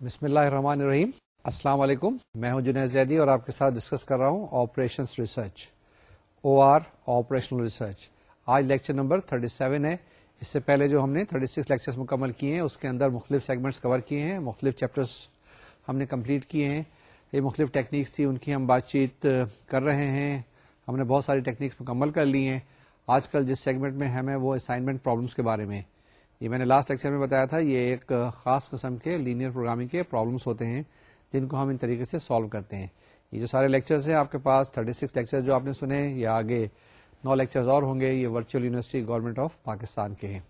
بسم اللہ الرحمن الرحیم۔ السلام علیکم۔ میں ہوں جنید زیدی اور آپ کے ساتھ ڈسکس کر رہا ہوں operation research. O R operational research. آج لیکچر نمبر 37 ہے۔ اس سے پہلے جو ہم نے 36 لیکچرز مکمل کیے ہیں، اس کے اندر مختلف سیگمنٹس کور کیے ہیں، مختلف چیپٹرز ہم نے کمپلیٹ کیے ہیں۔ یہ مختلف ٹیکنیکس تھی، ان کی ہم بات چیت کر رہے ہیں۔ ہم نے بہت ساری ٹیکنیکس مکمل کر لی ہیں۔ آج کل جس سیگمنٹ میں ہمیں وہ اسائنمنٹ پرابلمس کے بارے میں یہ میں نے لاسٹ لیکچر میں بتایا تھا، یہ ایک خاص قسم کے لینئر پروگرامنگ کے پرابلمس ہوتے ہیں جن کو ہم ان طریقے سے سالو کرتے ہیں۔ یہ جو سارے لیکچرز ہیں، آپ کے پاس 36 سکس لیکچر جو آپ نے سنے یا آگے نو لیکچرز اور ہوں گے، یہ virtual university government of Pakistan کے ہیں۔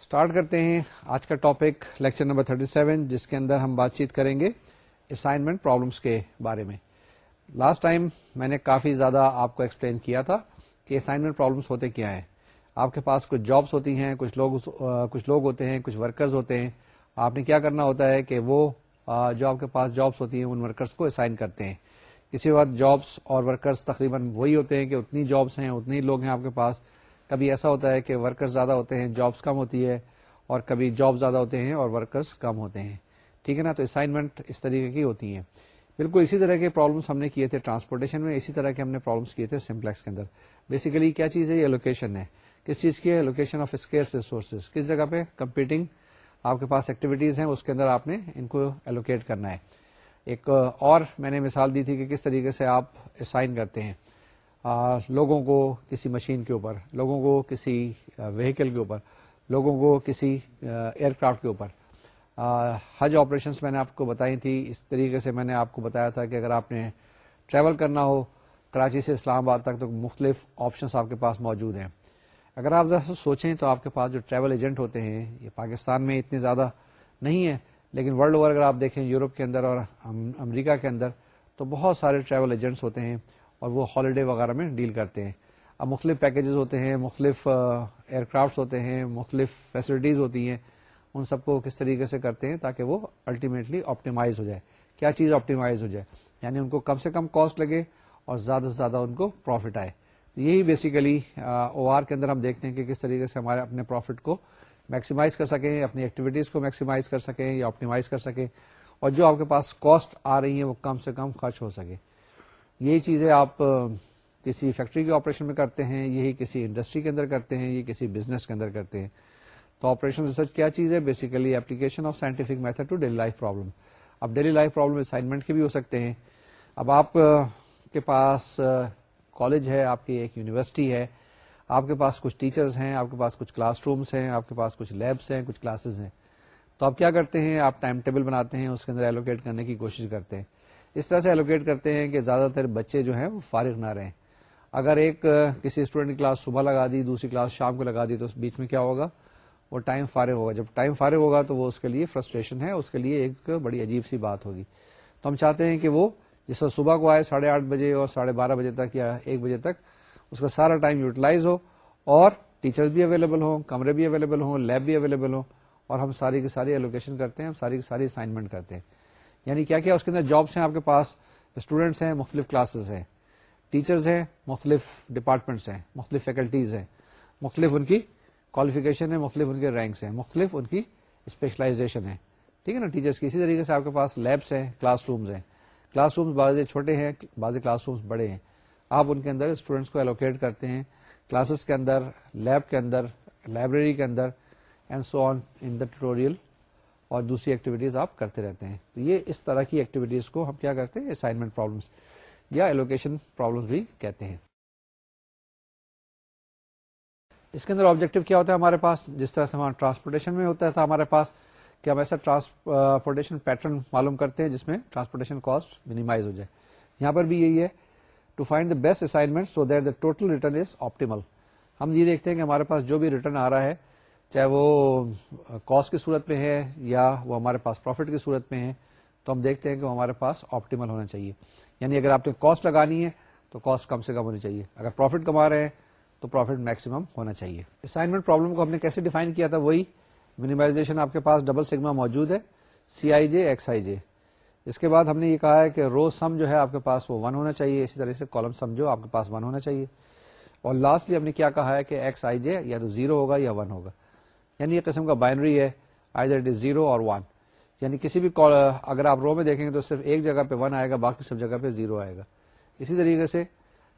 اسٹارٹ کرتے ہیں آج کا ٹاپک لیکچر نمبر 37 جس کے اندر ہم بات چیت کریں گے اسائنمنٹ پرابلمس کے بارے میں۔ لاسٹ ٹائم میں نے کافی زیادہ آپ کو ایکسپلین کیا تھا کہ اسائنمنٹ پرابلمس ہوتے کیا ہیں۔ آپ کے پاس کچھ جابس ہوتی ہیں، کچھ لوگ کچھ لوگ ہوتے ہیں، کچھ ورکرز ہوتے ہیں۔ آپ نے کیا کرنا ہوتا ہے کہ وہ جو آپ کے پاس جابس ہوتی ہیں، ان ورکرز کو اسائن کرتے ہیں۔ کسی وقت جابس اور ورکرز تقریباً وہی ہوتے ہیں کہ اتنی جابس ہیں اتنی لوگ ہیں آپ کے پاس۔ کبھی ایسا ہوتا ہے کہ ورکرز زیادہ ہوتے ہیں جابس کم ہوتی ہے، اور کبھی جاب زیادہ ہوتے ہیں اور ورکرز کم ہوتے ہیں۔ ٹھیک ہے نا؟ تو اسائنمنٹ اس طریقے کی ہوتی ہیں۔ بالکل اسی طرح کے پرابلمس ہم نے کیے تھے ٹرانسپورٹیشن میں، اسی طرح کے ہم نے پرابلمس کیے تھے سمپلیکس کے اندر۔ بیسیکلی کیا چیز ہے؟ یہ لوکیشن ہے۔ کس چیز کی ہے؟ لوکیشن آف اسکیئر ریسورسز کس جگہ پہ؟ کمپیٹنگ آپ کے پاس ایکٹیویٹیز ہیں اس کے اندر آپ نے ان کو ایلوکیٹ کرنا ہے۔ ایک اور میں نے مثال دی تھی کہ کس طریقے سے آپ اسائن کرتے ہیں۔ آ, لوگوں کو کسی مشین کے اوپر لوگوں کو کسی وہیکل کے اوپر لوگوں کو کسی ایئر کرافٹ کے اوپر۔ حج آپریشنس میں نے آپ کو بتائی تھی۔ اس طریقے سے میں نے آپ کو بتایا تھا کہ اگر آپ نے ٹریول کرنا ہو کراچی سے اسلام آباد تک تو مختلف آپشنس آپ کے پاس موجود ہیں۔ اگر آپ ذرا سوچیں تو آپ کے پاس جو ٹریول ایجنٹ ہوتے ہیں، یہ پاکستان میں اتنے زیادہ نہیں ہے لیکن ورلڈ اوور اگر آپ دیکھیں یورپ کے اندر اور امریکہ کے اندر، تو بہت سارے ٹریول ایجنٹس ہوتے ہیں اور وہ ہالیڈے وغیرہ میں ڈیل کرتے ہیں۔ اب مختلف پیکیجز ہوتے ہیں، مختلف ایئر کرافٹس ہوتے ہیں، مختلف فیسلٹیز ہوتی ہیں۔ ان سب کو کس طریقے سے کرتے ہیں تاکہ وہ الٹیمیٹلی آپٹیمائز ہو جائے۔ کیا چیز آپٹیمائز ہو جائے؟ یعنی ان کو کم سے کم کاسٹ لگے اور زیادہ سے زیادہ ان کو پروفٹ آئے۔ یہی بیسیکلی او آر کے اندر ہم دیکھتے ہیں کہ کس طریقے سے ہمارے اپنے پروفٹ کو میکسیمائز کر سکیں، اپنی ایکٹیویٹیز کو میکسیمائز کر سکیں یا آپٹیمائز کر سکیں، اور جو آپ کے پاس کاسٹ آ رہی ہیں وہ کم سے کم خرچ ہو سکے۔ یہی چیزیں آپ کسی فیکٹری کے آپریشن میں کرتے ہیں، یہی کسی انڈسٹری کے اندر کرتے ہیں یہ کسی بزنس کے اندر کرتے ہیں۔ تو آپریشن ریسرچ کیا چیز ہے؟ Basically application of scientific method to daily life problem اب ڈیلی لائف پرابلم اسائنمنٹ کے بھی ہو سکتے ہیں۔ اب آپ کے پاس کالج ہے، آپ کی ایک یونیورسٹی ہے، آپ کے پاس کچھ ٹیچرز ہیں، آپ کے پاس کچھ کلاس رومس ہیں، آپ کے پاس کچھ لیبس ہیں، کچھ کلاسز ہیں۔ تو آپ کیا کرتے ہیں؟ آپ ٹائم ٹیبل بناتے ہیں، اس کے اندر ایلوکیٹ کرنے کی کوشش کرتے ہیں۔ اس طرح سے ایلوکیٹ کرتے ہیں کہ زیادہ تر بچے جو ہیں وہ فارغ نہ رہیں۔ اگر ایک کسی اسٹوڈنٹ کی کلاس صبح لگا دی، دوسری کلاس شام کو لگا دی، تو اس بیچ میں کیا ہوگا؟ وہ ٹائم فارغ ہوگا۔ جب ٹائم فارغ ہوگا تو وہ اس کے لیے فرسٹریشن ہے، اس کے لیے ایک بڑی عجیب سی بات ہوگی۔ تو ہم چاہتے ہیں کہ وہ جس وقت صبح کو آئے ساڑھے آٹھ بجے اور ساڑھے بارہ بجے تک یا ایک بجے تک، اس کا سارا ٹائم یوٹیلائز ہو اور ٹیچر بھی اویلیبل ہوں، کمرے بھی اویلیبل ہوں لیب بھی اویلیبل ہوں اور ہم ساری کی ساری ایلوکیشن کرتے ہیں، ہم ساری کی ساری اسائنمنٹ کرتے ہیں۔ یعنی کیا کیا؟ اس کے اندر جابس ہیں، آپ کے پاس اسٹوڈینٹس ہیں، مختلف کلاسز ہیں۔ ٹیچرز ہیں، مختلف ڈپارٹمنٹس ہیں، مختلف فیکلٹیز ہیں۔ مختلف ان کی کوالیفکیشن ہے مختلف ان کے رینکس ہیں، مختلف ان کی اسپیشلائزیشن ہے ٹھیک ہے نا؟ ٹیچرس کی اسی طریقے سے آپ کے پاس لیبس ہیں کلاس رومز ہیں۔ کلاس رومز بعض چھوٹے ہیں، بعض کلاس رومز بڑے ہیں۔ آپ ان کے اندر اسٹوڈینٹس کو الوکیٹ کرتے ہیں کلاسز کے اندر لیب کے اندر لائبریری کے اندر and so on in the tutorial اور دوسری ایکٹیویٹیز آپ کرتے رہتے ہیں۔ تو یہ اس طرح کی ایکٹیویٹیز کو ہم کیا کرتے ہیں؟ اسائنمنٹ پرابلمس یا ایلوکیشن پرابلمس بھی کہتے ہیں۔ اس کے اندر آبجیکٹو کیا ہوتا ہے ہمارے پاس؟ جس طرح سے ہمارا ٹرانسپورٹیشن میں ہوتا تھا ہمارے پاس کہ ہم ایسا ٹرانسپورٹیشن پیٹرن معلوم کرتے ہیں جس میں ٹرانسپورٹیشن کاسٹ منیمائز ہو جائے۔ یہاں پر بھی یہی ہے۔ To find the best assignment so that the total return is optimal ہم یہ دیکھتے ہیں کہ ہمارے پاس جو بھی ریٹرن آ رہا ہے، چاہے وہ کاسٹ کی صورت میں ہے یا وہ ہمارے پاس پروفٹ کی صورت میں ہے، تو ہم دیکھتے ہیں کہ وہ ہمارے پاس آپٹیمل ہونا چاہیے۔ یعنی اگر آپ نے کاسٹ لگانی ہے، تو کاسٹ کم سے کم ہونی چاہیے۔ اگر پروفٹ کما رہے ہیں، تو پروفٹ میکسیمم ہونا چاہیے۔ اسائنمنٹ پرابلم کو ہم نے کیسے ڈیفائن کیا تھا؟ وہی منیمائزیشن آپ کے پاس ڈبل سگما موجود ہے سی آئی جے ایکس آئی جے اس کے بعد ہم نے یہ کہا ہے کہ رو سم جو ہے آپ کے پاس وہ ون ہونا چاہیے، اسی طرح سے کالم سم جو آپ کے پاس ون ہونا چاہیے۔ اور لاسٹلی ہم نے کیا کہا ہے کہ ایکس آئی جے یا تو زیرو ہوگا یا ون ہوگا۔ یعنی یہ قسم کا بائنری ہے either it is zero اور ون یعنی کسی بھی اگر آپ رو میں دیکھیں گے تو صرف ایک جگہ پہ ون آئے گا، باقی سب جگہ پہ زیرو آئے گا۔ اسی طریقے سے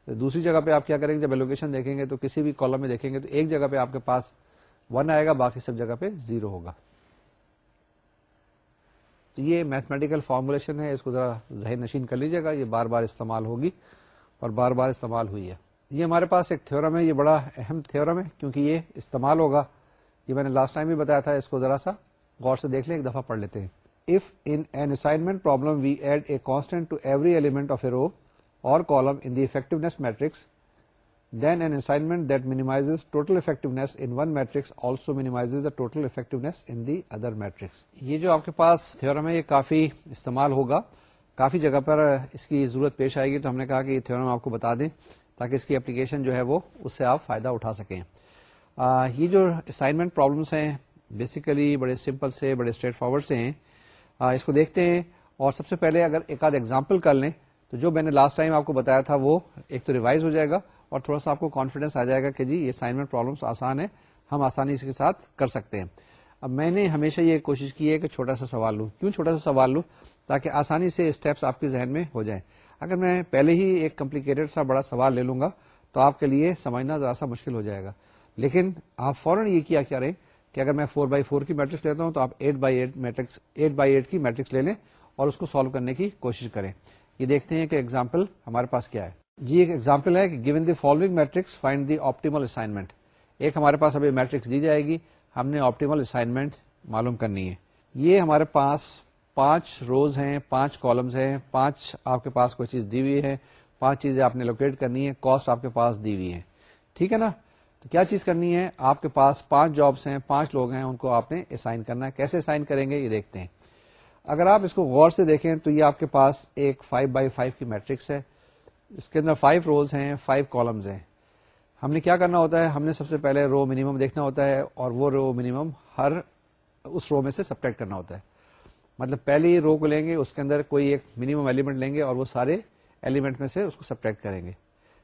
دوسری جگہ پہ آپ کیا کریں گے، جب ایلوکیشن دیکھیں گے تو کسی بھی کالم میں دیکھیں گے تو ایک جگہ پہ آپ کے پاس ون آئے گا، باقی سب جگہ پہ زیرو ہوگا۔ تو یہ میتھمیٹیکل فارمولیشن ہے، اس کو ذرا ذہن نشین کر لیجیے گا، یہ بار بار استعمال ہوگی اور بار بار استعمال ہوئی ہے۔ یہ ہمارے پاس ایک تھورم ہے، یہ بڑا اہم تھورم ہے، کیونکہ یہ استعمال ہوگا۔ یہ میں نے لاسٹ ٹائم بھی بتایا تھا، اس کو ذرا سا غور سے دیکھ لیں، ایک دفعہ پڑھ لیتے ہیں۔ If in an assignment problem we add a constant to every element of a row or column in the effectiveness matrix then an assignment that minimise total effectiveness in one matrix also minimise the total effectiveness in the other matrix یہ جو آپ کے پاس theorem ہے یہ کافی استعمال ہوگا۔ کافی جگہ پر اس کی ضرورت پیش آئے گی تو ہم نے کہا کہ یہ تھورم آپ کو بتا دیں تاکہ اس کی اپلیکیشن جو ہے وہ اس سے آپ فائدہ اٹھا سکیں۔ آ, یہ جو اسائنمنٹ پرابلمس ہیں بیسیکلی بڑے سمپل سے بڑے اسٹریٹ فارورڈ سے ہیں۔ آ, اس کو دیکھتے ہیں۔ اور سب سے پہلے اگر ایک آدھ ایگزامپل کر لیں تو جو میں نے لاسٹ ٹائم آپ کو بتایا تھا وہ ایک تو ریوائز ہو جائے گا اور تھوڑا سا آپ کو کانفیڈینس آ جائے گا کہ جی یہ اسائنمنٹ پرابلمس آسان ہے ہم آسانی اس کے ساتھ کر سکتے ہیں۔ اب میں نے ہمیشہ یہ کوشش کی ہے کہ چھوٹا سا سوال لوں۔ کیوں چھوٹا سا سوال لوں؟ تاکہ آسانی سے اسٹیپس آپ کے ذہن میں ہو جائیں۔ اگر میں پہلے ہی ایک کمپلیکیٹڈ سا بڑا سوال لے لوں گا، تو آپ کے لیے سمجھنا ذرا سا مشکل ہو جائے گا۔ لیکن آپ فوراً یہ کیا کریں کہ اگر میں فور بائی فور کی میٹرکس لیتا ہوں، تو آپ eight by eight matrix eight by eight کی میٹرکس لے لیں اور اس کو سالو کرنے کی کوشش کریں۔ یہ دیکھتے ہیں کہ ایگزامپل ہمارے پاس کیا ہے۔ جی ایک ایگزامپل ہے کہ given the following matrix find the optimal assignment ایک ہمارے پاس ابھی میٹرکس دی جائے گی، ہم نے آپٹیمل اسائنمنٹ معلوم کرنی ہے۔ یہ ہمارے پاس پانچ روز ہیں، پانچ کالمز ہیں، پانچ آپ کے پاس کوئی چیز دی ہوئی ہے، پانچ چیزیں آپ نے لوکیٹ کرنی ہے کاسٹ آپ کے پاس دی ہوئی ہے ٹھیک ہے نا؟ تو کیا چیز کرنی ہے؟ آپ کے پاس پانچ جابس ہیں، پانچ لوگ ہیں، ان کو آپ نے اسائن کرنا ہے۔ کیسے اسائن کریں گے؟ یہ دیکھتے ہیں۔ اگر آپ اس کو غور سے دیکھیں تو یہ آپ کے پاس ایک فائیو بائی فائیو کی میٹرکس ہے۔ اس کے اندر فائیو روز ہیں فائیو کالمز ہیں۔ ہم نے کیا کرنا ہوتا ہے؟ ہم نے سب سے پہلے رو منیمم دیکھنا ہوتا ہے اور وہ رو منیمم ہر اس رو میں سے سپریٹ کرنا ہوتا ہے۔ مطلب پہلی رو کو لیں گے، اس کے اندر کوئی ایک منیمم ایلیمنٹ لیں گے اور وہ سارے ایلیمنٹ میں سے اس کو سپریکٹ کریں گے۔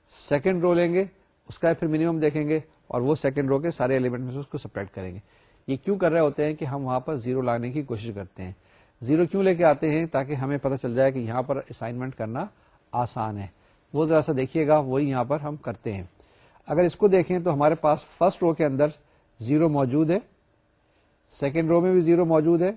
سیکنڈ رو لیں گے، اس کا پھر منیمم دیکھیں گے اور وہ سیکنڈ رو کے سارے ایلیمنٹ میں سے اس کو سپریٹ کریں گے۔ یہ کیوں کر رہے ہوتے ہیں کہ ہم وہاں پر زیرو لانے کی کوشش کرتے ہیں؟ زیرو کیوں لے کے آتے ہیں؟ تاکہ ہمیں پتہ چل جائے کہ یہاں پر اسائنمنٹ کرنا آسان ہے۔ وہ ذرا سا دیکھیے گا، وہی یہاں پر ہم کرتے ہیں۔ اگر اس کو دیکھیں تو ہمارے پاس فرسٹ رو کے اندر زیرو موجود ہے، سیکنڈ رو میں بھی زیرو موجود ہے،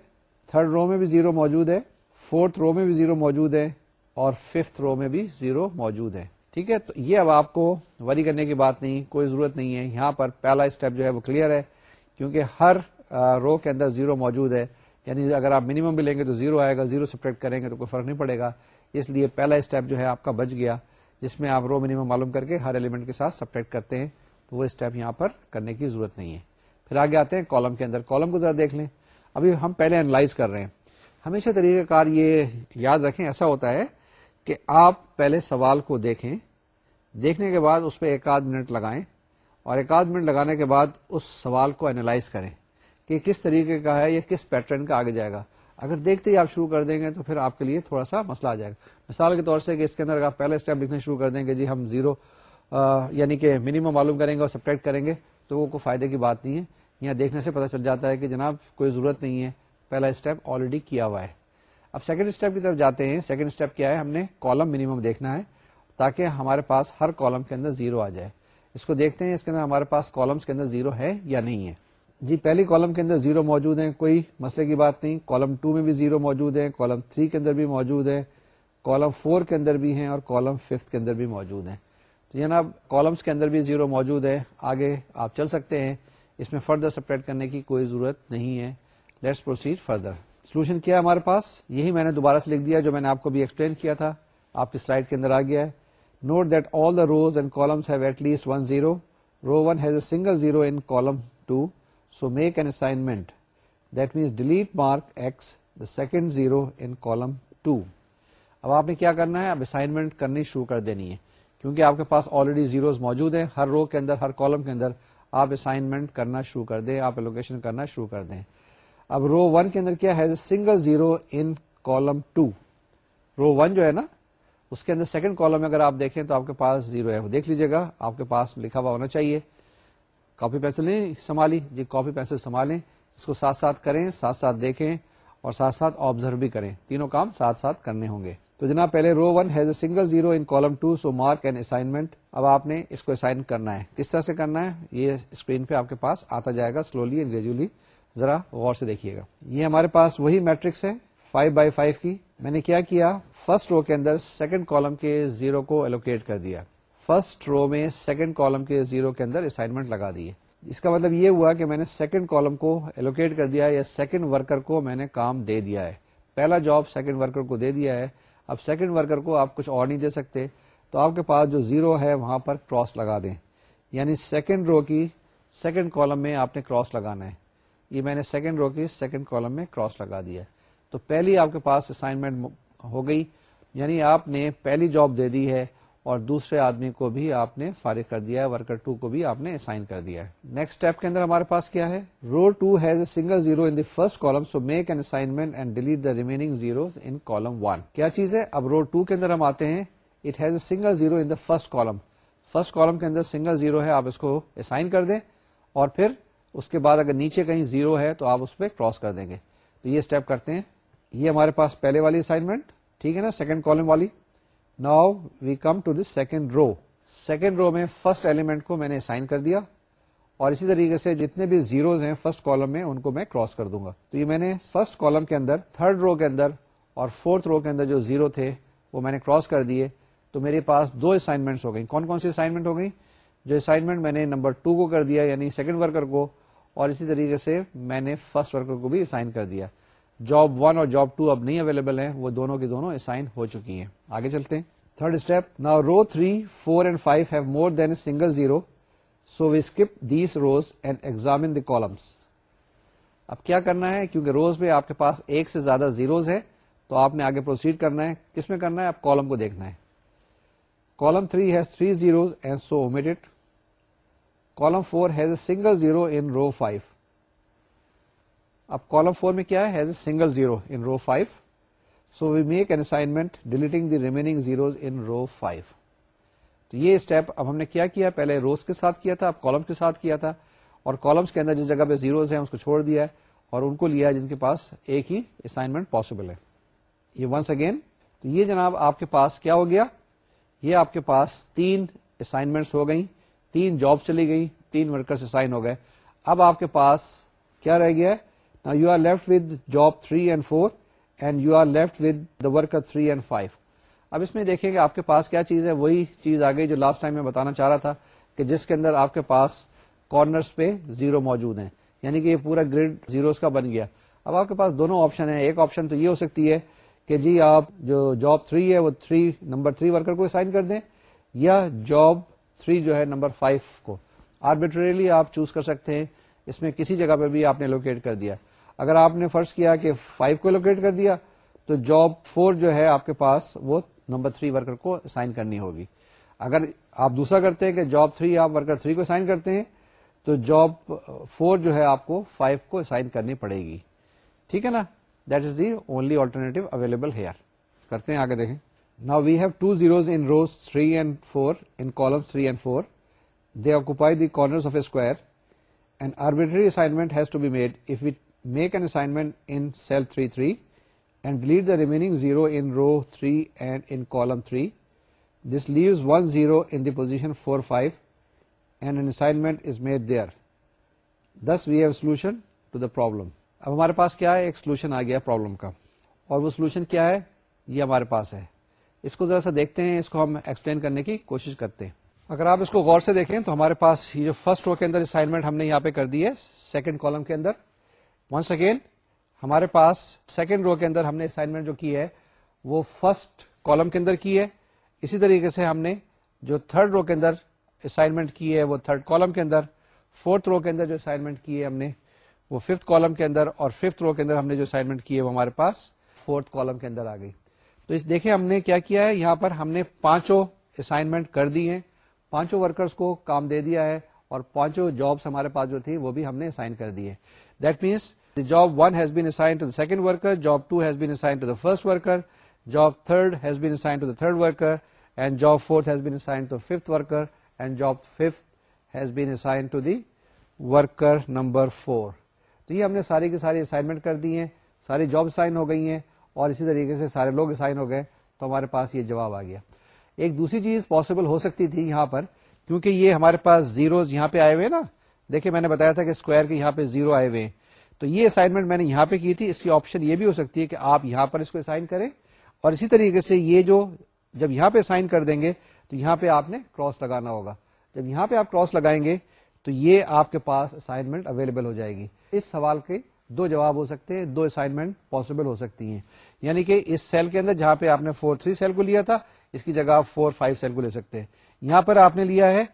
تھرڈ رو میں بھی زیرو موجود ہے، فورتھ رو میں بھی زیرو موجود ہے اور ففتھ رو میں بھی زیرو موجود ہے۔ ٹھیک ہے، تو یہ اب آپ کو وری کرنے کی بات نہیں، کوئی ضرورت نہیں ہے۔ یہاں پر پہلا اسٹیپ جو ہے وہ کلیئر ہے، کیونکہ ہر رو کے اندر زیرو موجود ہے۔ یعنی اگر آپ منیمم بھی لیں گے تو زیرو آئے گا، زیرو سپریٹ کریں گے تو کوئی فرق نہیں پڑے گا۔ اس لیے پہلا اسٹیپ جو ہے آپ کا بچ گیا۔ جس میں آپ رو منیمم معلوم کر کے ہر ایلیمنٹ کے ساتھ سپریٹ کرتے ہیں، تو وہ اسٹیپ یہاں پر کرنے کی ضرورت نہیں ہے۔ پھر آگے آتے ہیں کالم کے اندر کالم کو ذرا دیکھ لیں۔ ابھی ہم پہلے اینالائز کر رہے ہیں۔ ہمیشہ طریقہ کار یہ یاد رکھیں، ایسا ہوتا ہے کہ آپ پہلے سوال کو دیکھیں۔ دیکھنے کے بعد اس پہ ایک آدھ منٹ لگائیں اور ایک آدھ منٹ لگانے کے بعد اس سوال کو اینالائز کریں کہ کس طریقے کا ہے یا کس پیٹرن کا آگے جائے گا۔ اگر دیکھتے ہی آپ شروع کر دیں گے تو پھر آپ کے لیے تھوڑا سا مسئلہ آ جائے گا۔ مثال کے طور سے کہ اس کے اندر آپ پہلے اسٹیپ لکھنا شروع کر دیں گے جی ہم زیرو یعنی کہ منیمم معلوم کریں گے اور سپریٹ کریں گے، تو وہ کوئی فائدے کی بات نہیں ہے۔ یہاں دیکھنے سے پتہ چل جاتا ہے کہ جناب کوئی ضرورت نہیں ہے۔ پہلا اسٹیپ آلریڈی کیا ہوا ہے۔ اب سیکنڈ اسٹیپ کی طرف جاتے ہیں۔ سیکنڈ اسٹیپ کیا ہے؟ ہم نے کالم منیمم دیکھنا ہے تاکہ ہمارے پاس ہر کالم کے اندر زیرو آ جائے۔ اس کو دیکھتے ہیں، اس کے اندر ہمارے پاس کالمس کے اندر زیرو ہے یا نہیں ہے۔ جی پہلی کالم کے اندر زیرو موجود ہے کوئی مسئلے کی بات نہیں۔ کالم ٹو میں بھی زیرو موجود ہے کالم تھری کے اندر بھی موجود ہے کالم فور کے اندر بھی ہیں اور کالم ففتھ کے اندر بھی موجود ہیں۔ تو جناب کالمس کے اندر بھی زیرو موجود ہے آگے آپ چل سکتے ہیں۔ اس میں فردر سپریٹ کرنے کی کوئی ضرورت نہیں ہے۔ لیٹس پروسیڈ فردر سولوشن کیا ہمارے پاس؟ یہی میں نے دوبارہ سے لکھ دیا، جو میں نے آپ کو بھی ایکسپلین کیا تھا۔ آپ کی سلائڈ کے اندر آ گیا ہے۔ Note that all the rows and columns have at least one zero row one has a single zero in column two so make an assignment that means delete mark X the second zero in column two اب آپ نے کیا کرنا ہے؟ اب assignment کرنی شروع کر دینی ہے۔ کیونکہ آپ کے پاس آلریڈی زیروز موجود ہیں، ہر رو کے اندر، ہر کالم کے اندر آپ اسائنمنٹ کرنا شروع کر دیں، آپ ایلوکیشن کرنا شروع کر دیں۔ اب رو ون کے اندر کیا ہے؟ Single zero in column two row one جو ہے نا، اس کے اندر سیکنڈ کالم اگر آپ دیکھیں تو آپ کے پاس زیرو ہے۔ وہ دیکھ لیجیے گا، آپ کے پاس لکھا ہوا ہونا چاہیے۔ کاپی پینسل نہیں سنبھالی۔ جی کاپی پینسل سنبھالیں، اس کو ساتھ ساتھ کریں، ساتھ ساتھ دیکھیں اور ساتھ ساتھ آبزرو بھی کریں۔ تینوں کام ساتھ ساتھ کرنے ہوں گے۔ تو جناب، پہلے row one has a single zero in column two so mark and assignment اب آپ نے اس کو اسائن کرنا ہے۔ کس طرح سے کرنا ہے؟ یہ اسکرین پہ آپ کے پاس آتا جائے گا سلولی اینڈ گریجولی ذرا غور سے دیکھیے گا۔ یہ ہمارے پاس وہی میٹرکس ہے فائیو بائی فائیو کی۔ میں نے کیا کیا؟ فرسٹ رو کے اندر سیکنڈ کالم کے زیرو کو ایلوکیٹ کر دیا۔ فرسٹ رو میں سیکنڈ کالم کے زیرو کے اندر اسائنمنٹ لگا دیے اس کا مطلب یہ ہوا کہ میں نے سیکنڈ کالم کو ایلوکیٹ کر دیا یا سیکنڈ ورکر کو میں نے کام دے دیا ہے۔ پہلا جاب سیکنڈ ورکر کو دے دیا ہے۔ اب سیکنڈ ورکر کو آپ کچھ اور نہیں دے سکتے۔ تو آپ کے پاس جو زیرو ہے وہاں پر کراس لگا دیں۔ یعنی سیکنڈ رو کی سیکنڈ کالم میں آپ نے کراس لگانا ہے۔ یہ میں نے سیکنڈ رو کی سیکنڈ کالم میں کراس لگا دیا تو پہلی آپ کے پاس اسائنمنٹ ہو گئی۔ یعنی آپ نے پہلی جاب دے دی ہے۔ اور دوسرے آدمی کو بھی آپ نے فارغ کر دیا ہے، ورکر ٹو کو بھی آپ نے اسائن کر دیا ہے۔ نیکسٹ اسٹیپ کے اندر ہمارے پاس کیا ہے؟ Row two has a single zero in first column so make an assignment and delete the remaining zero in column one کیا چیز ہے؟ اب رو ٹو کے اندر ہم آتے ہیں۔ It has a single zero in the first column first column کے اندر سنگل زیرو ہے، آپ اس کو اسائن کر دیں۔ اور پھر اس کے بعد اگر نیچے کہیں زیرو ہے، تو آپ اس پہ کراس کر دیں گے۔ تو یہ اسٹیپ کرتے ہیں۔ یہ ہمارے پاس پہلے والی اسائنمنٹ ٹھیک ہے نا؟ سیکنڈ کالم والی۔ Now we come to this second row second row میں فرسٹ ایلیمنٹ کو میں نے سائن کر دیا اور اسی طریقے سے جتنے بھی زیروز ہیں فرسٹ کالم میں ان کو میں کراس کر دوں گا۔ تو یہ میں نے فرسٹ کالم کے اندر تھرڈ رو کے اندر اور فورتھ رو کے اندر جو زیرو تھے، وہ میں نے کراس کر دیے۔ تو میرے پاس دو اسائنمنٹس ہو گئی کون کون سی اسائنمنٹ ہو گئی جو اسائنمنٹ میں نے نمبر ٹو کو کر دیا یعنی سیکنڈ ورکر کو، اور اسی طریقے سے میں نے فرسٹ ورکر کو بھی اسائن کر دیا۔ جاب ون اور جاب ٹو اب نہیں اویلیبل ہیں، وہ دونوں کی دونوں اسائن ہو چکی ہیں۔ آگے چلتے ہیں۔ تھرڈ اسٹیپ نا row three four and five have more than a single zero so we skip these rows and examine the columns اب کیا کرنا ہے؟ کیونکہ روز میں آپ کے پاس ایک سے زیادہ زیروز ہے تو آپ نے آگے پروسیڈ کرنا ہے۔ کس میں کرنا ہے؟ آپ کالم کو دیکھنا ہے۔ Column three has three zeros and so omitted column four has a single zero in row five اب کالم فور میں کیا ہے؟ Has a single zero in row five so we make an assignment deleting the remaining zeros in row five تو یہ step اب ہم نے کیا کیا؟ پہلے روز کے ساتھ کیا تھا، اب کالم کے ساتھ کیا تھا۔ اور کالمس کے اندر جس جگہ پہ زیروز ہیں، اس کو چھوڑ دیا ہے۔ اور ان کو لیا ہے جن کے پاس ایک ہی اسائنمنٹ پاسبل ہے۔ یہ ونس اگین تو یہ جناب آپ کے پاس کیا ہو گیا؟ یہ آپ کے پاس تین اسائنمنٹس ہو گئی تین جاب چلی گئی تین ورکرس اسائن ہو گئے۔ اب آپ کے پاس کیا رہ گیا ہے؟ نا you are left with job three and four and you are left with the worker three and five اب اس میں دیکھیں کہ آپ کے پاس کیا چیز ہے، وہی چیز آ گئی جو لاسٹ ٹائم میں بتانا چاہ رہا تھا کہ جس کے اندر آپ کے پاس کارنرس پہ زیرو موجود ہیں۔ یعنی کہ یہ پورا گریڈ زیروز کا بن گیا۔ اب آپ کے پاس دونوں آپشن ہیں۔ ایک آپشن تو یہ ہو سکتی ہے کہ جی آپ جو جاب تھری ہے، وہ تھری نمبر تھری ورکر کو سائن کر دیں، یا جاب تھری جو ہے نمبر فائیو کو۔ آربیٹریلی آپ چوز کر سکتے ہیں۔ اس میں کسی جگہ پہ بھی آپ نے لوکیٹ کر دیا۔ اگر آپ نے فرض کیا کہ فائیو کو لوکیٹ کر دیا، تو جاب فور جو ہے آپ کے پاس وہ نمبر تھری ورکر کو سائن کرنی ہوگی۔ اگر آپ دوسرا کرتے ہیں کہ جاب تھری آپ ورکر تھری کو سائن کرتے ہیں، تو جاب فور جو ہے آپ کو فائیو کو سائن کرنی پڑے گی۔ ٹھیک ہے نا؟ That is the only alternative available here کرتے ہیں آگے دیکھیں۔ نا we have two zeros in rows three and four in column three and four they occupy the corner of a square and arbitrary assignment has to be made if we make an assignment in cell three three and delete the remaining zero in row three and in column three this leaves one zero in the position four five and an assignment is made there this we have solution to the problem اب ہمارے پاس کیا ہے ایک solution آ گیا problem کا اور وہ سولوشن کیا ہے یہ ہمارے پاس ہے اس کو ذرا سا دیکھتے ہیں اس کو ہم ایکسپلین کرنے کی کوشش کرتے ہیں اگر آپ اس کو غور سے دیکھیں تو ہمارے پاس یہ جو فرسٹ رو کے اندر اسائنمنٹ ہم نے یہاں پہ کر دی ہے سیکنڈ کالم کے اندر ونس اگین ہمارے پاس سیکنڈ رو کے اندر ہم نے اسائنمنٹ جو کی ہے، وہ فرسٹ کالم کے اندر کی ہے. اسی طریقے سے ہم نے جو تھرڈ رو کے اندر اسائنمنٹ کی ہے، وہ تھرڈ کالم کے اندر فورتھ رو کے اندر جو اسائنمنٹ کی ہے ہم نے، وہ ففتھ کالم کے اندر اور ففتھ رو کے اندر ہم نے جو اسائنمنٹ کی ہے، وہ ہمارے پاس فورتھ کالم کے اندر آ گئی. تو اس دیکھیں ہم نے کیا کیا ہے، یہاں پر ہم نے پانچوں اسائنمنٹ کر دی ہیں. پانچوں ورکرس کو کام دے دیا ہے اور پانچوں جابس ہمارے پاس جو تھی وہ بھی ہم نے اسائن کر دی ہے that means job one has been assign to the second worker job two has been assign to the first worker job third has been assign to the third worker and job fourth has been assign to fifth worker and job fifth has been assign to the worker number four تو یہ ہم نے ساری کی ساری assignment کر دی ہیں، ساری جاب سائن ہو گئی ہیں اور اسی طریقے سے سارے لوگ سائن ہو گئے، تو ہمارے پاس یہ جواب آ گیا۔ ایک دوسری چیز پاسبل ہو سکتی تھی یہاں پر، کیونکہ یہ ہمارے پاس زیروز یہاں پہ آئے ہوئے نا۔ دیکھیں میں نے بتایا تھا کہ اسکوائر کے یہاں پہ زیرو آئے ہوئے ہیں۔ تو یہ اسائنمنٹ میں نے یہاں پہ کی تھی، اس کی آپشن یہ بھی ہو سکتی ہے کہ آپ یہاں پر اس کو اسائن کریں۔ اور اسی طریقے سے یہ جو جب یہاں پہ سائن کر دیں گے، تو یہاں پہ آپ نے کراس لگانا ہوگا۔ جب یہاں پہ آپ کراس لگائیں گے، تو یہ آپ کے پاس اسائنمنٹ اویلیبل ہو جائے گی۔ اس سوال کے دو جواب ہو سکتے ہیں، دو اسائنمنٹ پاسبل ہو سکتی ہیں۔ یعنی کہ اس سیل کے اندر جہاں پہ آپ نے فور تھری سیل کو لیا تھا، اس کی جگہ آپ فور فائیو سیل کو لے سکتے ہیں۔ یہاں پر آپ نے لیا ہے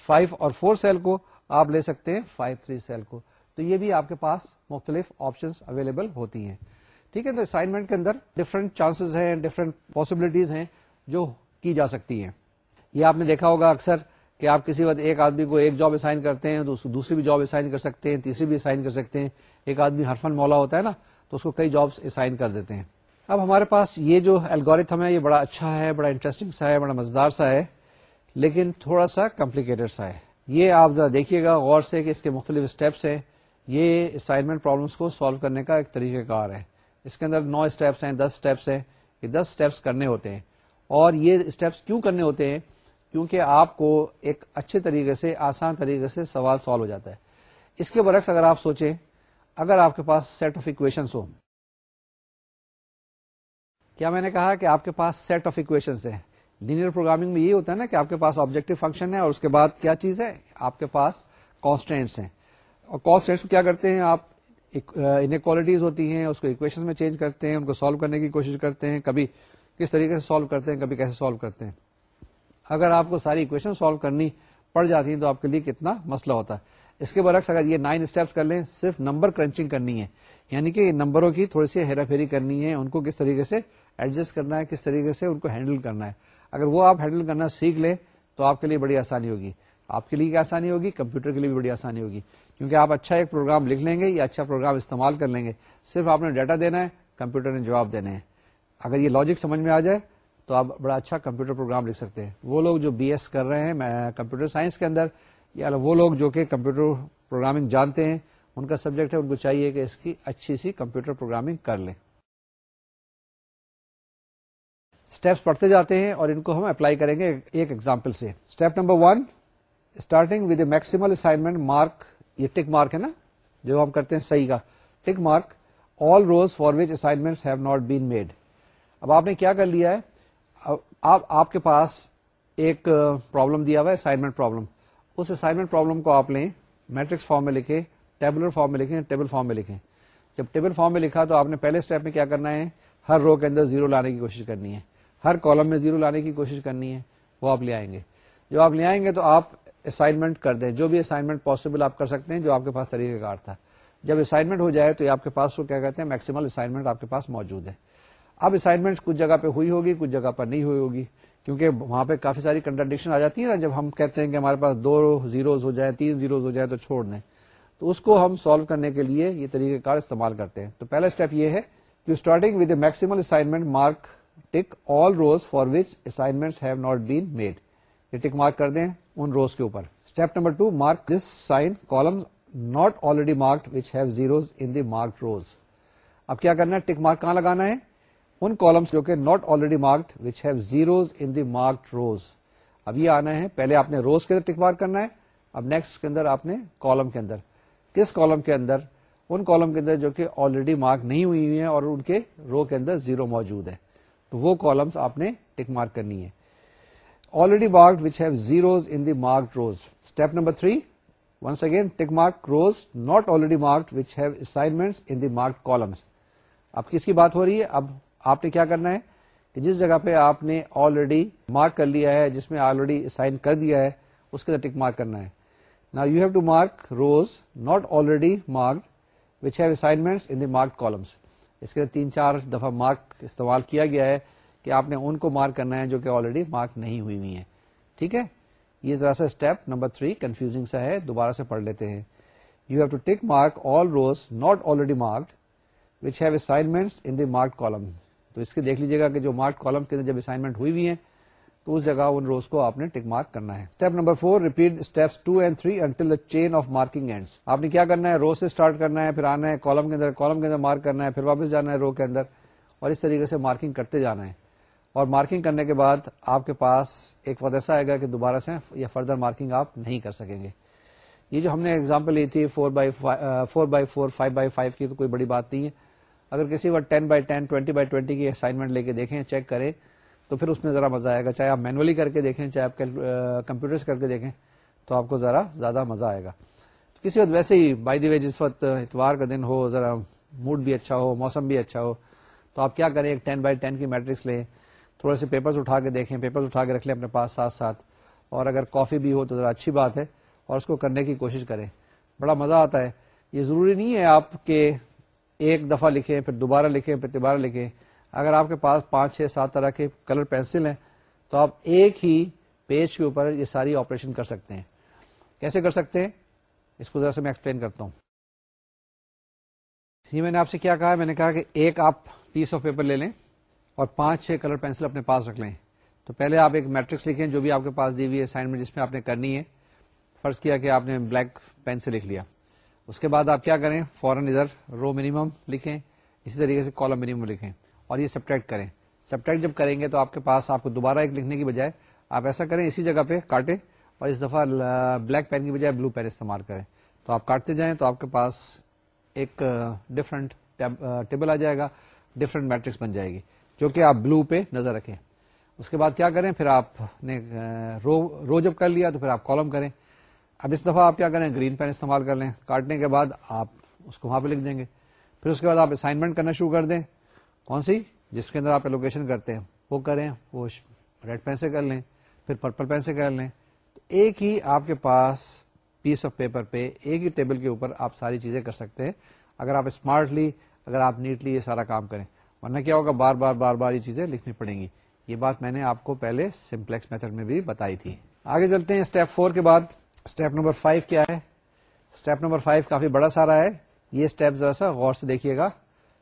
فائیو اور فور سیل کو آپ لے سکتے ہیں فائیو تھری سیل کو۔ تو یہ بھی آپ کے پاس مختلف آپشن اویلیبل ہوتی ہیں۔ ٹھیک ہے، تو اسائنمنٹ کے اندر ڈفرنٹ چانسز ہیں ڈفرنٹ پاسبلٹیز ہیں جو کی جا سکتی ہیں۔ یہ آپ نے دیکھا ہوگا اکثر کہ آپ کسی وقت ایک آدمی کو ایک جاب اسائن کرتے ہیں، تو دوسری بھی جاب اسائن کر سکتے ہیں، تیسری بھی اسائن کر سکتے ہیں۔ ایک آدمی ہرفن مولا ہوتا ہے نا، تو اس کو کئی جابس اسائن کر دیتے ہیں۔ اب ہمارے پاس یہ جو الگوریتھم ہے، یہ بڑا اچھا ہے، بڑا انٹرسٹنگ سا ہے، بڑا مزدار سا ہے، لیکن تھوڑا سا کمپلیکیٹڈ سا ہے۔ یہ آپ ذرا دیکھیے گا، غور سے کہ اس کے مختلف اسٹیپس ہیں۔ یہ اسائنمنٹ پرابلمس کو سالو کرنے کا ایک طریقہ کار ہے۔ اس کے اندر نو اسٹیپس ہیں، دس اسٹیپس ہیں۔ یہ دس اسٹیپس کرنے ہوتے ہیں۔ اور یہ اسٹیپس کیوں کرنے ہوتے ہیں؟ کیونکہ آپ کو ایک اچھے طریقے سے، آسان طریقے سے سوال سالو ہو جاتا ہے۔ اس کے برعکس اگر آپ سوچیں، اگر آپ کے پاس سیٹ آف اکویشنس ہو کیا میں نے کہا کہ آپ کے پاس سیٹ آف اکویشنس ہے لینئر پروگرامنگ میں یہ ہوتا ہے نا کہ آپ کے پاس آبجیکٹو فنکشن ہے اور اس کے بعد کیا چیز ہے؟ آپ کے پاس کانسٹینٹس ہیں۔ اور کانسٹینٹس کو کیا کرتے ہیں؟ آپ انکوالٹیز ہوتی ہیں، اس کو اکویشن میں چینج کرتے ہیں، ان کو سالو کرنے کی کوشش کرتے ہیں۔ کبھی کس طریقے سے سالو کرتے ہیں، کبھی کیسے سالو کرتے ہیں۔ اگر آپ کو ساری اکویشن سالو کرنی پڑ جاتی ہیں تو آپ کے لیے کتنا مسئلہ ہوتا ہے۔ اس کے برعکس اگر یہ نائن اسٹیپس کر لیں، صرف نمبر کرنچنگ کرنی ہے۔ یعنی کہ نمبروں کی تھوڑی سی ہیرا پھیری کرنی ہے، ان کو کس طریقے سے ایڈجسٹ کرنا ہے، کس طریقے سے ان کو ہینڈل کرنا ہے۔ اگر وہ آپ ہینڈل کرنا سیکھ لیں، تو آپ کے لیے بڑی آسانی ہوگی۔ آپ کے لیے آسانی ہوگی، کمپیوٹر کے لیے بھی بڑی آسانی ہوگی۔ کیونکہ آپ اچھا ایک پروگرام لکھ لیں گے، یا اچھا پروگرام استعمال کر لیں گے۔ صرف آپ نے ڈیٹا دینا ہے، کمپیوٹر نے جواب دینے ہیں۔ اگر یہ لاجک سمجھ میں آ جائے، تو آپ بڑا اچھا کمپیوٹر پروگرام لکھ سکتے ہیں۔ وہ لوگ جو بی ایس کر رہے ہیں کمپیوٹر سائنس کے اندر، یا وہ لوگ جو کہ کمپیوٹر پروگرامنگ جانتے ہیں، ان کا سبجیکٹ ہے، ان کو چاہیے کہ اس کی اچھی سی کمپیوٹر پروگرامنگ کر لیں۔ اسٹیپس پڑھتے جاتے ہیں اور ان کو ہم اپلائی کریں گے ایک ایگزامپل سے۔ Step number one starting with a maximal assignment mark یہ ٹک مارک ہے نا، جو ہم کرتے ہیں صحیح کا tick mark all rows for which assignment have not been made اب آپ نے کیا کر لیا ہے؟ اب آپ کے پاس ایک پرابلم دیا ہوا ہے اسائنمنٹ پرابلم اس اسائنمنٹ پرابلم کو آپ لیں میٹرکس فارم میں لکھے ٹیبلر فارم میں لکھیں ٹیبل فارم میں لکھیں۔ جب ٹیبل فارم میں لکھا تو آپ نے پہلے اسٹیپ میں کیا کرنا ہے؟ ہر رو کے اندر زیرو لانے کی کوشش کرنی ہے۔ ہر کالم میں زیرو لانے کی کوشش کرنی ہے، وہ آپ لے آئیں گے۔ جو آپ لے آئیں گے تو آپ اسائنمنٹ کر دیں۔ جو بھی اسائنمنٹ پاسبل آپ کر سکتے ہیں، جو آپ کے پاس طریقہ کار تھا۔ جب اسائنمنٹ ہو جائے تو آپ کے پاس کیا کہتے ہیں میکسیمل اسائنمنٹ آپ کے پاس موجود ہے۔ اب اسائنمنٹ کچھ جگہ پہ ہوئی ہوگی، کچھ جگہ پر نہیں ہوئی ہوگی، کیونکہ وہاں پہ کافی ساری کنٹرڈکشن آ جاتی ہے نا۔ جب ہم کہتے ہیں کہ ہمارے پاس دو زیروز ہو جائے تین زیروز ہو جائے تو چھوڑ دیں۔ تو اس کو ہم سالو کرنے کے لیے یہ طریقہ کار استعمال کرتے ہیں۔ تو پہلا اسٹیپ یہ ہے کہ starting with a maximal assignment mark tick all rows for which assignment have not been made یہ ٹک مارک کر دیں۔ ان روز کے اوپر۔ Step number two mark this sign column not already marked which have zeros in the marked rows اب کیا کرنا ہے؟ ٹک مارک کہاں لگانا ہے؟ ان کالمس جو کہ not already marked which have zeros in the marked rows اب یہ آنا ہے۔ پہلے آپ نے روز کے اندر ٹک مارک کرنا ہے۔ اب نیکسٹ کے اندر آپ نے کالم کے اندر۔ کس کالم کے اندر؟ ان کالم کے اندر جو کہ آلریڈی مارک نہیں ہوئی ہوئی ہیں اور ان کے رو کے اندر زیرو موجود ہے تو وہ کالمس آپ نے ٹک مارک کرنی ہے already marked which have zeros in the marked rows step number three once again tick mark rows not already marked which have assignment in the marked columns اب کس کی بات ہو رہی ہے؟ اب آپ نے کیا کرنا ہے کہ جس جگہ پہ آپ نے آلریڈی مارک کر لیا ہے، جس میں آلریڈی سائن کر دیا ہے، اس کے اندر ٹک مارک کرنا ہے۔ نا you have to mark rows not already marked which have assignment in the mark columns اس کے تین چار دفعہ مارک استعمال کیا گیا ہے۔ کہ آپ نے ان کو مارک کرنا ہے جو کہ آلریڈی مارک نہیں ہوئی ہوئی ہیں۔ ٹھیک ہے؟ یہ ذرا سا اسٹیپ نمبر تھری کنفیوزنگ سا ہے، دوبارہ سے پڑھ لیتے ہیں۔ You have to take mark all rows not already marked which have assignment in the mark column تو اس کے دیکھ لیجیے گا کہ جو مارک کالم کے اندر جب اسائنمنٹ ہوئی ہوئی ہیں، تو اس جگہ ان روز کو آپ نے ٹک مارک کرنا ہے۔ Step number four repeat steps two and three until chain of marking ends آپ نے کیا کرنا ہے؟ رو سے اسٹارٹ کرنا ہے، پھر آنا ہے کالم کے اندر کالم کے اندر مارک کرنا ہے، پھر واپس جانا ہے رو کے اندر اور اس طریقے سے مارکنگ کرتے جانا ہے۔ اور مارکنگ کرنے کے بعد آپ کے پاس ایک وقت ایسا آئے گا کہ دوبارہ سے یا فردر مارکنگ آپ نہیں کر سکیں گے۔ یہ جو ہم نے اگزامپل لی تھی four by four by four five by five کی تو کوئی بڑی بات نہیں ہے۔ اگر کسی وقت ten by ten twenty by twenty کی اسائنمنٹ لے کے دیکھیں چیک کریں، تو پھر اس میں ذرا مزہ آئے گا۔ چاہے آپ مینولی کر کے دیکھیں، چاہے آپ کمپیوٹر کر کے دیکھیں، تو آپ کو ذرا زیادہ مزہ آئے گا۔ کسی وقت ویسے ہی بائی دی وے جس وقت اتوار کا دن ہو، ذرا موڈ بھی اچھا ہو، موسم بھی اچھا ہو، تو آپ کیا کریں، ایک ٹین بائی ٹین کی میٹرکس لیں۔ تھوڑے سے پیپرز اٹھا کے دیکھیں، پیپرز اٹھا کے رکھ لیں اپنے پاس ساتھ ساتھ۔ اور اگر کافی بھی ہو تو ذرا اچھی بات ہے اور اس کو کرنے کی کوشش کریں۔ بڑا مزہ آتا ہے۔ یہ ضروری نہیں ہے آپ کے ایک دفعہ لکھیں، پھر دوبارہ لکھیں، پھر دوبارہ لکھیں۔ اگر آپ کے پاس پانچ، چھ، سات طرح کے کلر پینسل ہیں تو آپ ایک ہی پیج کے اوپر یہ ساری آپریشن کر سکتے ہیں۔ کیسے کر سکتے ہیں؟ اس کو ذرا سے میں ایکسپلین کرتا ہوں۔ یہ میں نے آپ سے کیا کہا میں نے کہا کہ ایک آپ پیس آف پیپر لے لیں۔ اور پانچ چھ کلر پینسل اپنے پاس رکھ لیں۔ تو پہلے آپ ایک میٹرکس لکھیں جو بھی آپ کے پاس دی ہوئی اسائنمنٹ جس میں آپ نے کرنی ہے۔ فرض کیا کہ آپ نے بلیک پین سے لکھ لیا۔ اس کے بعد آپ کیا کریں؟ فوراً ادھر رو منیمم لکھیں۔ اسی طریقے سے کالم منیمم لکھیں۔ اور یہ سبٹریکٹ کریں۔ سبٹریکٹ جب کریں گے تو آپ کے پاس آپ کو دوبارہ ایک لکھنے کی بجائے آپ ایسا کریں، اسی جگہ پہ کاٹیں اور اس دفعہ بلیک پین کی بجائے بلو پین استعمال کریں۔ تو آپ کاٹتے جائیں تو آپ کے پاس ایک ڈفرنٹ ٹیبل آ جائے گا۔ ڈفرنٹ میٹرکس بن جائے گی۔ جو کہ آپ بلو پہ نظر رکھیں۔ اس کے بعد کیا کریں؟ پھر آپ نے رو رو جب کر لیا تو پھر آپ کالم کریں۔ اب اس دفعہ آپ کیا کریں؟ گرین پین استعمال کر لیں۔ کاٹنے کے بعد آپ اس کو وہاں پہ لکھ دیں گے۔ پھر اس کے بعد آپ اسائنمنٹ کرنا شروع کر دیں۔ کون سی؟ جس کے اندر آپ ایلوکیشن کرتے ہیں۔ وہ کریں، وہ ریڈ پین سے کر لیں۔ پھر پرپل پین سے کر لیں۔ تو ایک ہی آپ کے پاس پیس آف پیپر پہ، ایک ہی ٹیبل کے اوپر آپ ساری چیزیں کر سکتے ہیں۔ اگر آپ اسمارٹلی اگر آپ نیٹلی یہ سارا کام کریں۔ ورنہ کیا ہوگا، بار بار بار بار یہ چیزیں لکھنی پڑیں گی۔ یہ بات میں نے آپ کو پہلے سمپلیکس میتھڈ میں بھی بتائی تھی۔ آگے چلتے ہیں اسٹیپ فور کے بعد۔ اسٹیپ نمبر فائیو کیا ہے؟ اسٹیپ نمبر فائیو کافی بڑا سارا ہے۔ یہ اسٹیپ ذرا سا غور سے دیکھیے گا۔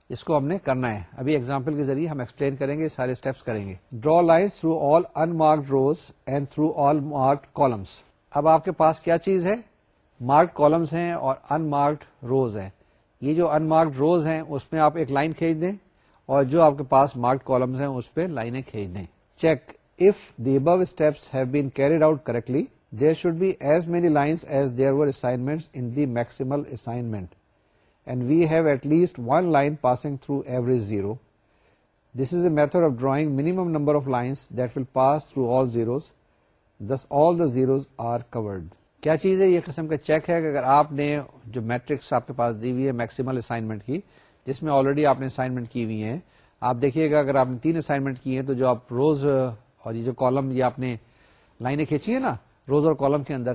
اس کو ہم نے کرنا ہے۔ ابھی ایگزامپل کے ذریعے ہم ایکسپلین کریں گے، سارے اسٹیپس کریں گے۔ Draw line through all unmarked rows and through all marked columns اب آپ کے پاس کیا چیز ہے؟ مارکڈ کالمس ہیں اور ان مارکڈ روز ہیں۔ یہ جو ان مارکڈ روز ہیں، اس میں آپ ایک لائن کھینچ دیں۔ اور جو آپ کے پاس مارکڈ کالمس ہیں، اس پہ لائنیں کھینچ دیں check if the above steps have been carried out correctly there should be as many lines as there were assignment in the maximal assignment and we have at least one line passing through every zero this is a method of drawing minimum number of lines that will pass through all zeros this all the zeros are covered کیا چیز ہے یہ قسم کا check ہے کہ اگر آپ نے جو میٹرکس آپ کے پاس دی ہوئی ہے میکسیمل اسائنمنٹ کی جس میں آلریڈی آپ نے اسائنمنٹ کی ہوئی ہے آپ دیکھیے گا اگر آپ نے تین اسائنمنٹ کی ہیں تو جو آپ روز اور یہ جو کالم یہ آپ نے لائنیں کھینچی ہیں نا روز اور کالم کے اندر،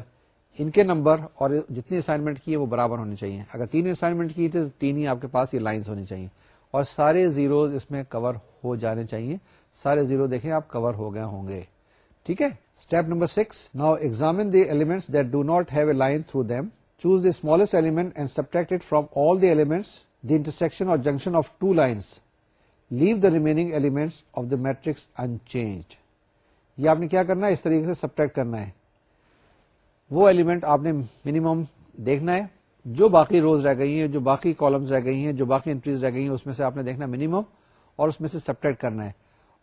ان کے نمبر اور جتنی اسائنمنٹ کی ہے وہ برابر ہونی چاہیے۔ اگر تین اسائنمنٹ کی تو تین ہی آپ کے پاس یہ لائنس ہونی چاہیے۔ اور سارے زیروز اس میں کور ہو جانے چاہیے۔ سارے زیرو دیکھیں آپ کور ہو گئے ہوں گے۔ ٹھیک ہے؟ Step number six now examine the elements that do not have a line through them choose the smallest element and subtract from all the elements the intersection or junction of two lines leave the remaining elements of the matrix unchanged یہ آپ نے کیا کرنا ہے؟ اس طریقے سے subtract کرنا ہے۔ وہ ایلیمنٹ آپ نے منیمم دیکھنا ہے۔ جو باقی روز رہ گئی ہیں، جو باقی کالمز رہ گئی ہیں، جو باقی انٹریز رہ گئی ہیں، اس میں سے آپ نے دیکھنا منیمم اور اس میں سے سپریٹ کرنا ہے۔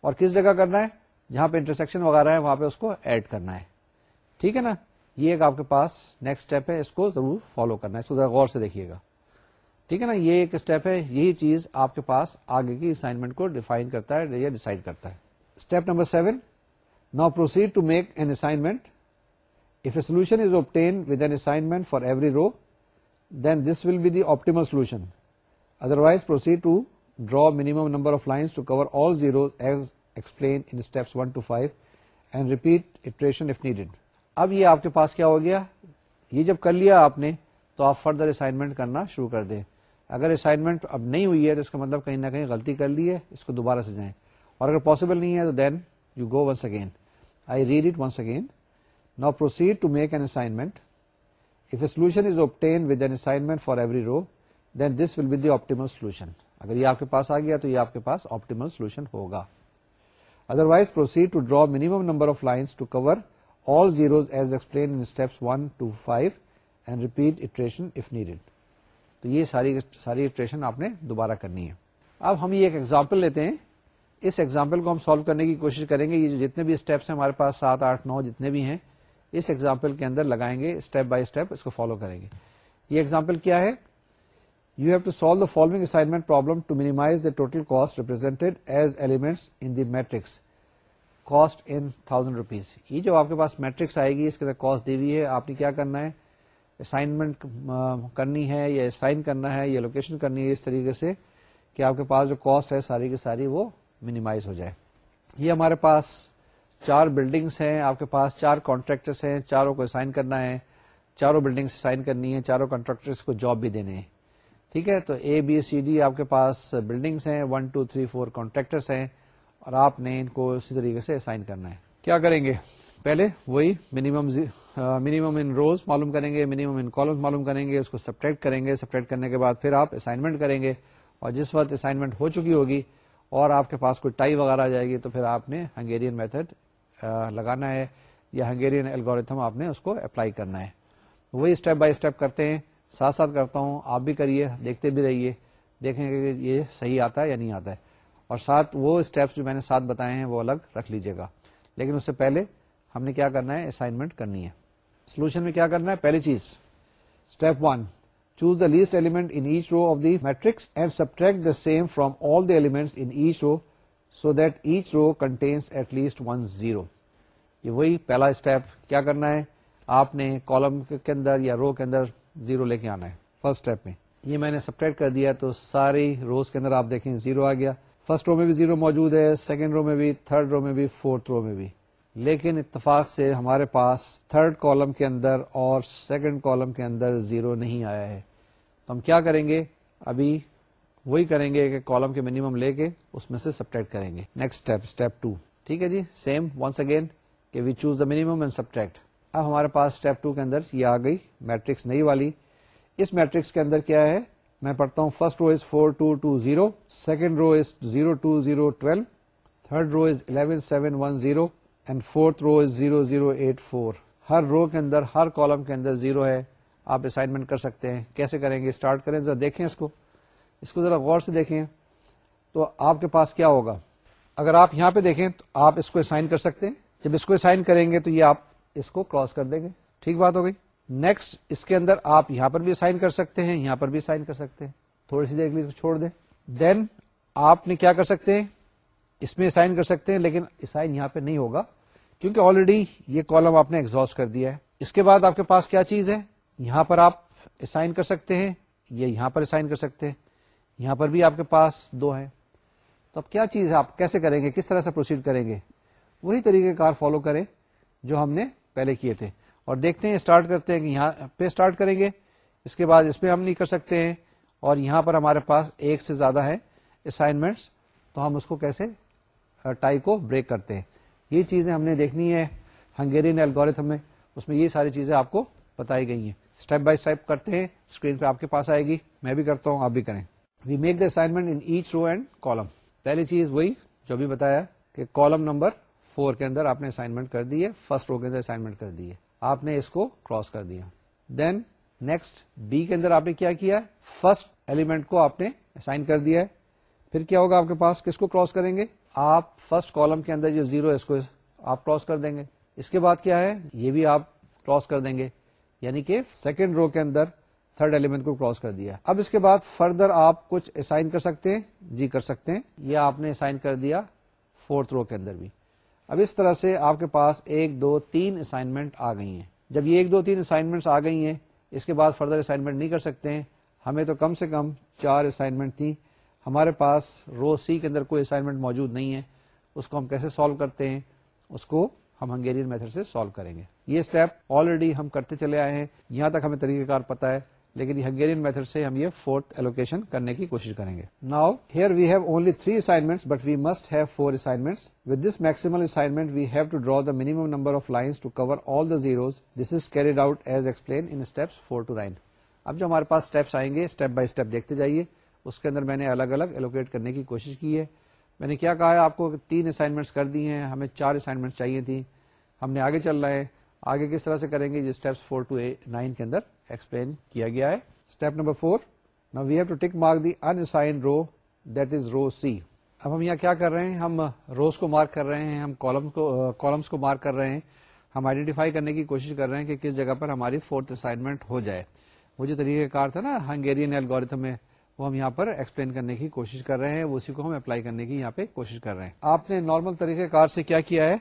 اور کس جگہ کرنا ہے؟ جہاں پہ انٹرسیکشن وغیرہ ہے، وہاں پہ اس کو ایڈ کرنا ہے۔ ٹھیک ہے نا؟ یہ ایک آپ کے پاس نیکسٹ اسٹیپ ہے، اس کو ضرور فالو کرنا ہے۔ اس کو ذرا غور سے دیکھیے گا۔ ٹھیک ہے نا، یہ ایک اسٹیپ ہے، یہی چیز آپ کے پاس آگے کی اسائنمنٹ کو ڈیفائن کرتا ہے یا ڈیسائڈ کرتا ہے۔ Step number seven now proceed to make an assignment if a solution is obtained with an assignment for every row then this will be the optimal solution otherwise proceed to draw minimum number of line all zero as explain one two five and repeat iteration if needed اب یہ آپ کے پاس کیا ہو گیا؟ یہ جب کر لیا آپ نے، تو آپ فردر اسائنمنٹ کرنا شروع کر دیں۔ اگر اسائنمنٹ اب نہیں ہوئی ہے تو اس کا مطلب کہیں نہ کہیں غلطی کر لی ہے اس کو دوبارہ سے جائیں۔ اور اگر پاسبل نہیں ہے تو then you go once again I read it once again Now proceed to make an assignment. If a solution is obtained with an assignment for every row, then this will be the optimal solution. اگر یہ آپ کے پاس آ گیا تو یہ آپ کے پاس آپٹیمل سولوشن ہوگا۔ Otherwise proceed to draw minimum number of lines to cover all zeros as explain in steps one two five and repeat iteration if needed تو یہ ساری ساری اٹریشن آپ نے دوبارہ کرنی ہے۔ اب ہم یہ ایک ایگزامپل لیتے ہیں۔ اس ایگزامپل کو ہم سالو کرنے کی کوشش کریں گے۔ یہ جتنے بھی اسٹیپس ہیں ہمارے پاس سات، آٹھ، نو جتنے بھی ہیں، اس ایگزامپل کے اندر لگائیں گے اسٹیپ بائی اسٹیپ اس کو فالو کریں گے۔ یہ ایگزامپل کیا ہے؟ You have to solve the following assignment problem to minimise the total cost represented as elements in the matrix cost in thousand rupees یہ جو آپ کے پاس میٹرکس آئے گی، اس کے اندر کاسٹ دی ہوئی ہے، آپ نے کیا کرنا ہے؟ اسائنمنٹ uh, کرنی ہے یا اسائن کرنا ہے یا لوکیشن کرنی ہے اس طریقے سے کہ آپ کے پاس جو کاسٹ ہے ساری کی ساری وہ منیمائز ہو جائے۔ یہ ہمارے پاس چار بلڈنگس ہیں، آپ کے پاس چار کانٹریکٹرس ہیں، چاروں کو اسائن کرنا ہے، چاروں بلڈنگس اسائن کرنی ہے چاروں کانٹریکٹرس کو جاب بھی دینے ہیں۔ ٹھیک ہے؟ تو اے بی سی ڈی آپ کے پاس بلڈنگس ہیں one two three four contractors ہیں اور آپ نے ان کو اسی طریقے سے اسائن کرنا ہے۔ کیا کریں گے؟ پہلے وہی منیمم منیمم ان روز معلوم کریں گے منیمم ان کالم معلوم کریں گے، اس کو سپریٹ کریں گے سپریٹ کرنے کے بعد پھر آپ اسائنمنٹ کریں گے اور جس وقت اسائنمنٹ ہو چکی ہوگی اور آپ کے پاس کوئی ٹائی وغیرہ آ جائے گی تو پھر آپ نے ہنگیرین میتھڈ لگانا ہے یا ہنگیرین الگوریتھم آپ نے اس کو اپلائی کرنا ہے۔ وہی اسٹیپ بائی اسٹیپ کرتے ہیں، ساتھ ساتھ کرتا ہوں، آپ بھی کریے، دیکھتے بھی رہیے، دیکھیں گے کہ یہ صحیح آتا ہے یا نہیں آتا ہے۔ اور ساتھ وہ اسٹیپس جو میں نے ساتھ بتائے ہیں وہ الگ رکھ لیجیے گا۔ لیکن اس سے پہلے ہم نے کیا کرنا ہے؟ اسائنمنٹ کرنی ہے۔ سولوشن میں کیا کرنا ہے؟ پہلی چیز step one choose the least element in each row of the matrix and subtract the same from all the element in each row so that each row contains at least one zero یہ وہی پہلا step کیا کرنا ہے؟ آپ نے column کے اندر یا رو کے اندر زیرو لے کے آنا ہے۔ فرسٹ اسٹیپ میں۔ یہ میں نے سبٹریکٹ کر دیا تو ساری روز کے اندر آپ دیکھیں زیرو آ گیا۔ فرسٹ رو میں بھی زیرو موجود ہے سیکنڈ رو میں بھی تھرڈ رو میں بھی فورتھ رو میں بھی۔ لیکن اتفاق سے ہمارے پاس تھرڈ کالم کے اندر اور سیکنڈ کالم کے اندر زیرو نہیں آیا ہے۔ تو ہم کیا کریں گے؟ ابھی وہی کریں گے کہ کالم کے منیمم لے کے اس میں سے سبٹریکٹ کریں گے۔ نیکسٹ اسٹیپ اسٹیپ ٹو ٹھیک ہے جی؟ سیم ونس اگین کہ we choose the minimum and subtract اب ہمارے پاس اسٹیپ ٹو کے اندر یہ آ گئی میٹرکس نئی والی۔ اس میٹرکس کے اندر کیا ہے؟ میں پڑھتا ہوں first row is four two two zero second row is zero two zero twelve third row is eleven seven one zero and fourth row is zero zero eight four ہر رو کے اندر، ہر کالم کے اندر زیرو ہے۔ آپ assignment کر سکتے ہیں۔ کیسے کریں گے؟ اسٹارٹ کریں۔ ذرا دیکھیں اس کو۔ اس کو ذرا غور سے دیکھیں۔ تو آپ کے پاس کیا ہوگا؟ اگر آپ یہاں پہ دیکھیں تو آپ اس کو اسائن کر سکتے ہیں۔ جب اس کو اسائن کریں گے تو یہ آپ اس کو کراس کر دیں گے۔ ٹھیک بات ہو گئی؟ نیکسٹ اس کے اندر آپ یہاں پر بھی اسائن کر سکتے ہیں، یہاں پر بھی اسائن کر سکتے ہیں۔ تھوڑی سی دیکھ لیجیے چھوڑ دیں۔ دین آپ نے کیا کر سکتے ہیں؟ اس میں اسائن کر سکتے ہیں، لیکن اسائن یہاں پہ نہیں ہوگا۔ کیونکہ آلریڈی یہ کالم آپ نے ایگزاسٹ کر دیا ہے۔ اس کے بعد آپ کے پاس کیا چیز ہے؟ یہاں پر آپ اسائن کر سکتے ہیں یہ یہاں پر اسائن کر سکتے ہیں۔ یہاں پر بھی آپ کے پاس دو ہیں۔ تو اب کیا چیز ہے آپ کیسے کریں گے؟ کس طرح سے پروسیڈ کریں گے؟ وہی طریقے کار فالو کریں جو ہم نے پہلے کیے تھے۔ اور دیکھتے ہیں اسٹارٹ کرتے ہیں کہ یہاں پہ اسٹارٹ کریں گے۔ اس کے بعد اس پہ ہم نہیں کر سکتے ہیں۔ اور یہاں پر ہمارے پاس ایک سے زیادہ ہے اسائنمنٹس تو ہم اس کو کیسے، ٹائی کو بریک کرتے ہیں۔ یہ چیزیں ہم نے دیکھنی ہے ہنگیرین الگوریتھم میں، اس میں یہ ساری چیزیں آپ کو بتائی گئی ہیں۔ اسٹیپ بائی اسٹیپ کرتے ہیں اسکرین پہ آپ کے پاس آئے گی۔ میں بھی کرتا ہوں، آپ بھی کریں۔ We make the assignment in each row and column پہلی چیز وہی جو بھی بتایا کہ کالم نمبر فور کے اندر آپ نے اسائنمنٹ کر دی ہے فرسٹ رو کے اندر اسائنمنٹ کر دی ہے۔ آپ نے اس کو کراس کر دیا۔ دین نیکسٹ بی کے اندر آپ نے کیا کیا؟ فرسٹ ایلیمنٹ کو آپ نے اسائن کر دیا ہے۔ پھر کیا ہوگا آپ کے پاس؟ کس کو کراس کریں گے؟ آپ فرسٹ کالم کے اندر جو زیرو ہے، اس کو آپ کراس کر دیں گے۔ اس کے بعد کیا ہے؟ یہ بھی آپ کراس کر دیں گے۔ یعنی کہ سیکنڈ رو کے اندر تھرڈ ایلیمنٹ کو کراس کر دیا۔ اب اس کے بعد فردر آپ کچھ اسائن کر سکتے ہیں۔ جی کر سکتے ہیں۔ یہ آپ نے اسائن کر دیا فورتھ رو کے اندر بھی۔ اب اس طرح سے آپ کے پاس ایک، دو، تین اسائنمنٹ آ گئی ہیں۔ جب یہ ایک، دو، تین اسائنمنٹ آ گئی ہیں، اس کے بعد فردر اسائنمنٹ نہیں کر سکتے ہیں۔ ہمیں تو کم سے کم چار اسائنمنٹ تھی ہمارے پاس رو سی کے اندر کوئی اسائنمنٹ موجود نہیں ہے، اس کو ہم کیسے سالو کرتے ہیں؟ اس کو ہم ہنگیرین میتھڈ سے سالو کریں گے۔ یہ اسٹیپ آلریڈی ہم کرتے چلے آئے ہیں۔ یہاں تک ہمیں طریقہ کار پتا ہے، لیکن ہنگیرین میتھڈ سے ہم یہ فورتھ ایلوکیشن کرنے کی کوشش کریں گے۔ Now here we have only three assignment but we must have four assignment with this maximal assignment we have to draw the minimum number of lines to cover all the zeros this is carried out as explain in steps four to nine اب جو ہمارے پاس steps آئیں گے step by step دیکھتے جائیے۔ اس کے اندر میں نے الگ الگ ایلوکیٹ کرنے کی کوشش کی ہے۔ میں نے کیا کہا ہے؟ آپ کو تین اسائنمنٹس کر دی ہیں، ہمیں چار اسائنمنٹ چاہیے تھی ہم نے آگے چل رہا ہے آگے کس طرح سے کریں گے؟ یہ اسٹیپس فور ٹو نائن کے اندر ایکسپلین کیا گیا ہے۔ Step number four now we have to tick mark the unassigned row that is row C اب ہم یہاں کیا کر رہے ہیں؟ ہم روز کو مارک کر رہے ہیں، ہم کالم کو کالمس کو مارک کر رہے ہیں۔ ہم آئیڈینٹیفائی کرنے کی کوشش کر رہے ہیں کہ کس جگہ پر ہماری فورتھ اسائنمنٹ ہو جائے۔ وہ جو طریقہ کار تھا نا ہنگیرین ایلگوریتم میں وہ ہم یہاں پر ایکسپلین کرنے کی کوشش کر رہے ہیں اسی کو ہم اپلائی کرنے کی یہاں پہ کوشش کر رہے ہیں۔ آپ نے نارمل طریقہ کار سے کیا کیا ہے؟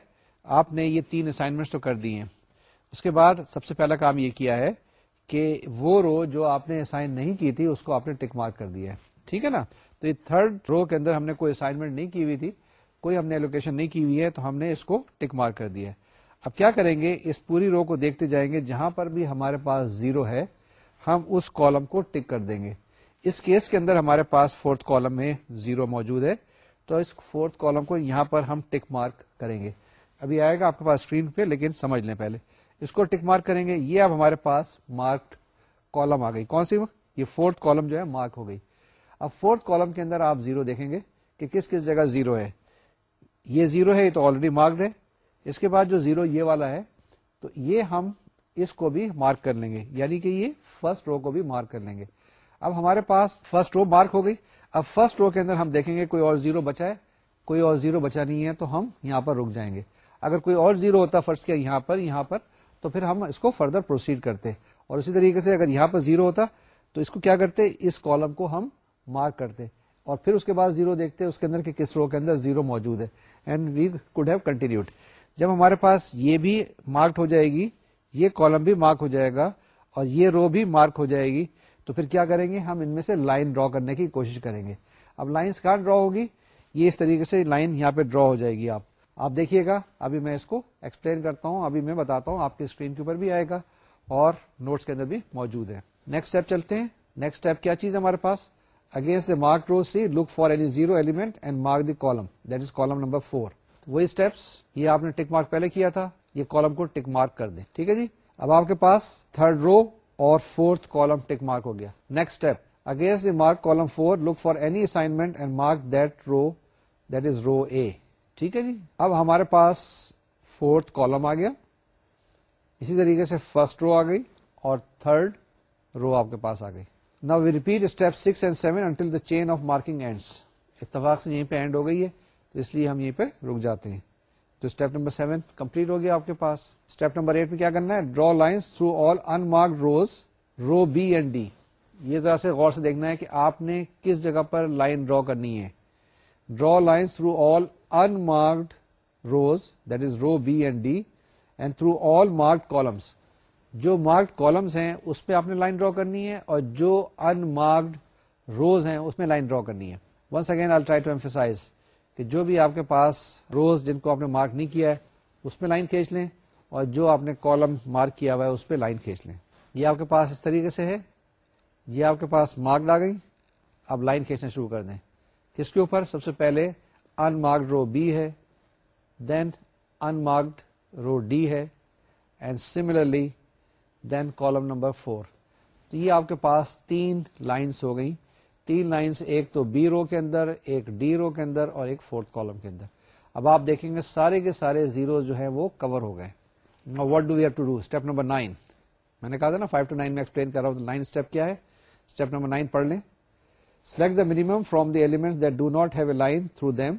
آپ نے یہ تین اسائنمنٹ تو کر دی ہیں۔ اس کے بعد سب سے پہلا کام یہ کیا ہے کہ وہ رو جو آپ نے اسائن نہیں کی تھی، اس کو آپ نے ٹک مارک کر دیا ہے۔ ٹھیک ہے نا؟ تو یہ تھرڈ رو کے اندر ہم نے کوئی اسائنمنٹ نہیں کی ہوئی تھی، کوئی ہم نے لوکیشن نہیں کی ہوئی ہے، تو ہم نے اس کو ٹک مارک کر دیا ہے۔ اب کیا کریں گے؟ اس پوری رو کو دیکھتے جائیں گے، جہاں پر بھی ہمارے پاس زیرو ہے، ہم اس کالم کو ٹک کر دیں گے۔ اس کیس کے اندر ہمارے پاس فورتھ کالم میں زیرو موجود ہے۔ تو اس فورتھ کالم کو یہاں پر ہم ٹک مارک کریں گے۔ ابھی آئے گا آپ کے پاس اسکرین پہ، لیکن سمجھ لیں پہلے۔ اس کو ٹک مارک کریں گے۔ یہ اب ہمارے پاس مارکڈ کالم آ گئی۔ کون سی؟ یہ فورتھ کالم جو ہے مارک ہو گئی۔ اب فورتھ کالم کے اندر آپ زیرو دیکھیں گے کہ کس کس جگہ زیرو ہے۔ یہ زیرو ہے، یہ تو آلریڈی مارکڈ ہے۔ اس کے بعد جو زیرو یہ والا ہے، تو یہ ہم اس کو بھی مارک کر لیں گے۔ یعنی کہ یہ فرسٹ رو کو بھی مارک کر لیں گے۔ اب ہمارے پاس فرسٹ رو مارک ہو گئی۔ اب فرسٹ رو کے اندر ہم دیکھیں گے کوئی اور زیرو بچا ہے۔ کوئی اور زیرو بچا نہیں ہے تو ہم یہاں پر رک جائیں گے۔ اگر کوئی اور زیرو ہوتا فرسٹ کیا یہاں پر یہاں پر، تو پھر ہم اس کو فردر پروسیڈ کرتے۔ اور اسی طریقے سے اگر یہاں پر زیرو ہوتا، تو اس کو کیا کرتے؟ اس کالم کو ہم مارک کرتے۔ اور پھر اس کے بعد زیرو دیکھتے، اس کے اندر کہ کس رو کے اندر زیرو موجود ہے۔ And we could have continued جب ہمارے پاس یہ بھی مارکڈ ہو جائے گی، یہ کالم بھی مارک ہو جائے گا اور یہ رو بھی مارک ہو جائے گی۔ تو پھر کیا کریں گے؟ ہم ان میں سے لائن ڈرا کرنے کی کوشش کریں گے۔ اب لائنس کہاں ڈرا ہوگی؟ یہ اس طریقے سے لائن یہاں پہ ڈرا ہو جائے گی۔ آپ آپ دیکھیے گا۔ ابھی میں اس کو ایکسپلین کرتا ہوں۔ ابھی میں بتاتا ہوں۔ آپ کی اسکرین کے اوپر بھی آئے گا اور نوٹس کے اندر بھی موجود ہے نیکسٹ اسٹیپ چلتے ہیں۔ نیکسٹ اسٹیپ کیا چیز ہمارے پاس؟ Against the mark row C look for any zero element and mark the column that is column number four وہی اسٹیپس یہ آپ نے ٹک مارک پہلے کیا تھا۔ یہ کالم کو ٹک مارک کر دیں۔ ٹھیک ہے جی؟ اب آپ کے پاس تھرڈ رو اور فورتھ کالم ٹک مارک ہو گیا۔ Next step against the mark column four look for any assignment and mark that row that is row A ٹھیک ہے جی؟ اب ہمارے پاس فورتھ کالم آ گیا۔ اسی طریقے سے فرسٹ رو آ گئی اور تھرڈ رو آپ کے پاس آ گئی۔ Now we repeat step six and seven until the chain of marking ends اتفاق سے یہیں پہ اینڈ ہو گئی ہے، تو اس لیے ہم یہیں پہ رک جاتے ہیں۔ تو اسٹیپ نمبر سیون کمپلیٹ ہو گیا آپ کے پاس. اسٹیپ نمبر ایٹ میں کیا کرنا ہے? Draw line through all unmarked rows row B and D یہ ذرا سے غور سے دیکھنا ہے کہ آپ نے کس جگہ پر لائن ڈرا کرنی ہے. Draw line through all unmarked rows that is row B and D and through all marked columns جو مارکڈ کالمس ہیں، اس پہ آپ نے لائن ڈرا کرنی ہے اور جو ان مارکڈ روز ہیں، اس میں لائن ڈرا کرنی ہے. Once again I try to emphasise کہ جو بھی آپ کے پاس روز جن کو آپ نے مارک نہیں کیا ہے، اس میں لائن کھینچ لیں اور جو آپ نے کالم مارک کیا ہوا ہے، اس پہ لائن کھینچ لیں۔ یہ آپ کے پاس اس طریقے سے ہے۔ یہ آپ کے پاس مارک آ گئی اب لائن کھینچنا شروع کر دیں۔ کس کے اوپر؟ سب سے پہلے ان مارکڈ رو بی ہے۔ دین ان مارکڈ رو ڈی ہے۔ And similarly then column number four تو یہ آپ کے پاس تین لائنس ہو گئی تین لائنس ایک تو بی رو کے اندر، ایک ڈی رو کے اندر اور ایک فورتھ کالم کے اندر۔ اب آپ دیکھیں گے سارے کے سارے زیرو جو ہیں وہ کور ہو گئے۔ What do have to do step number nine میں نے کہا تھا نا فائیو ٹو نائن میں ایکسپلین کر رہا ہوں نائن اسٹیپ کیا ہے؟ اسٹیپ نمبر نائن پڑھ لیں۔ Select the minimum from the element that do not have a line through them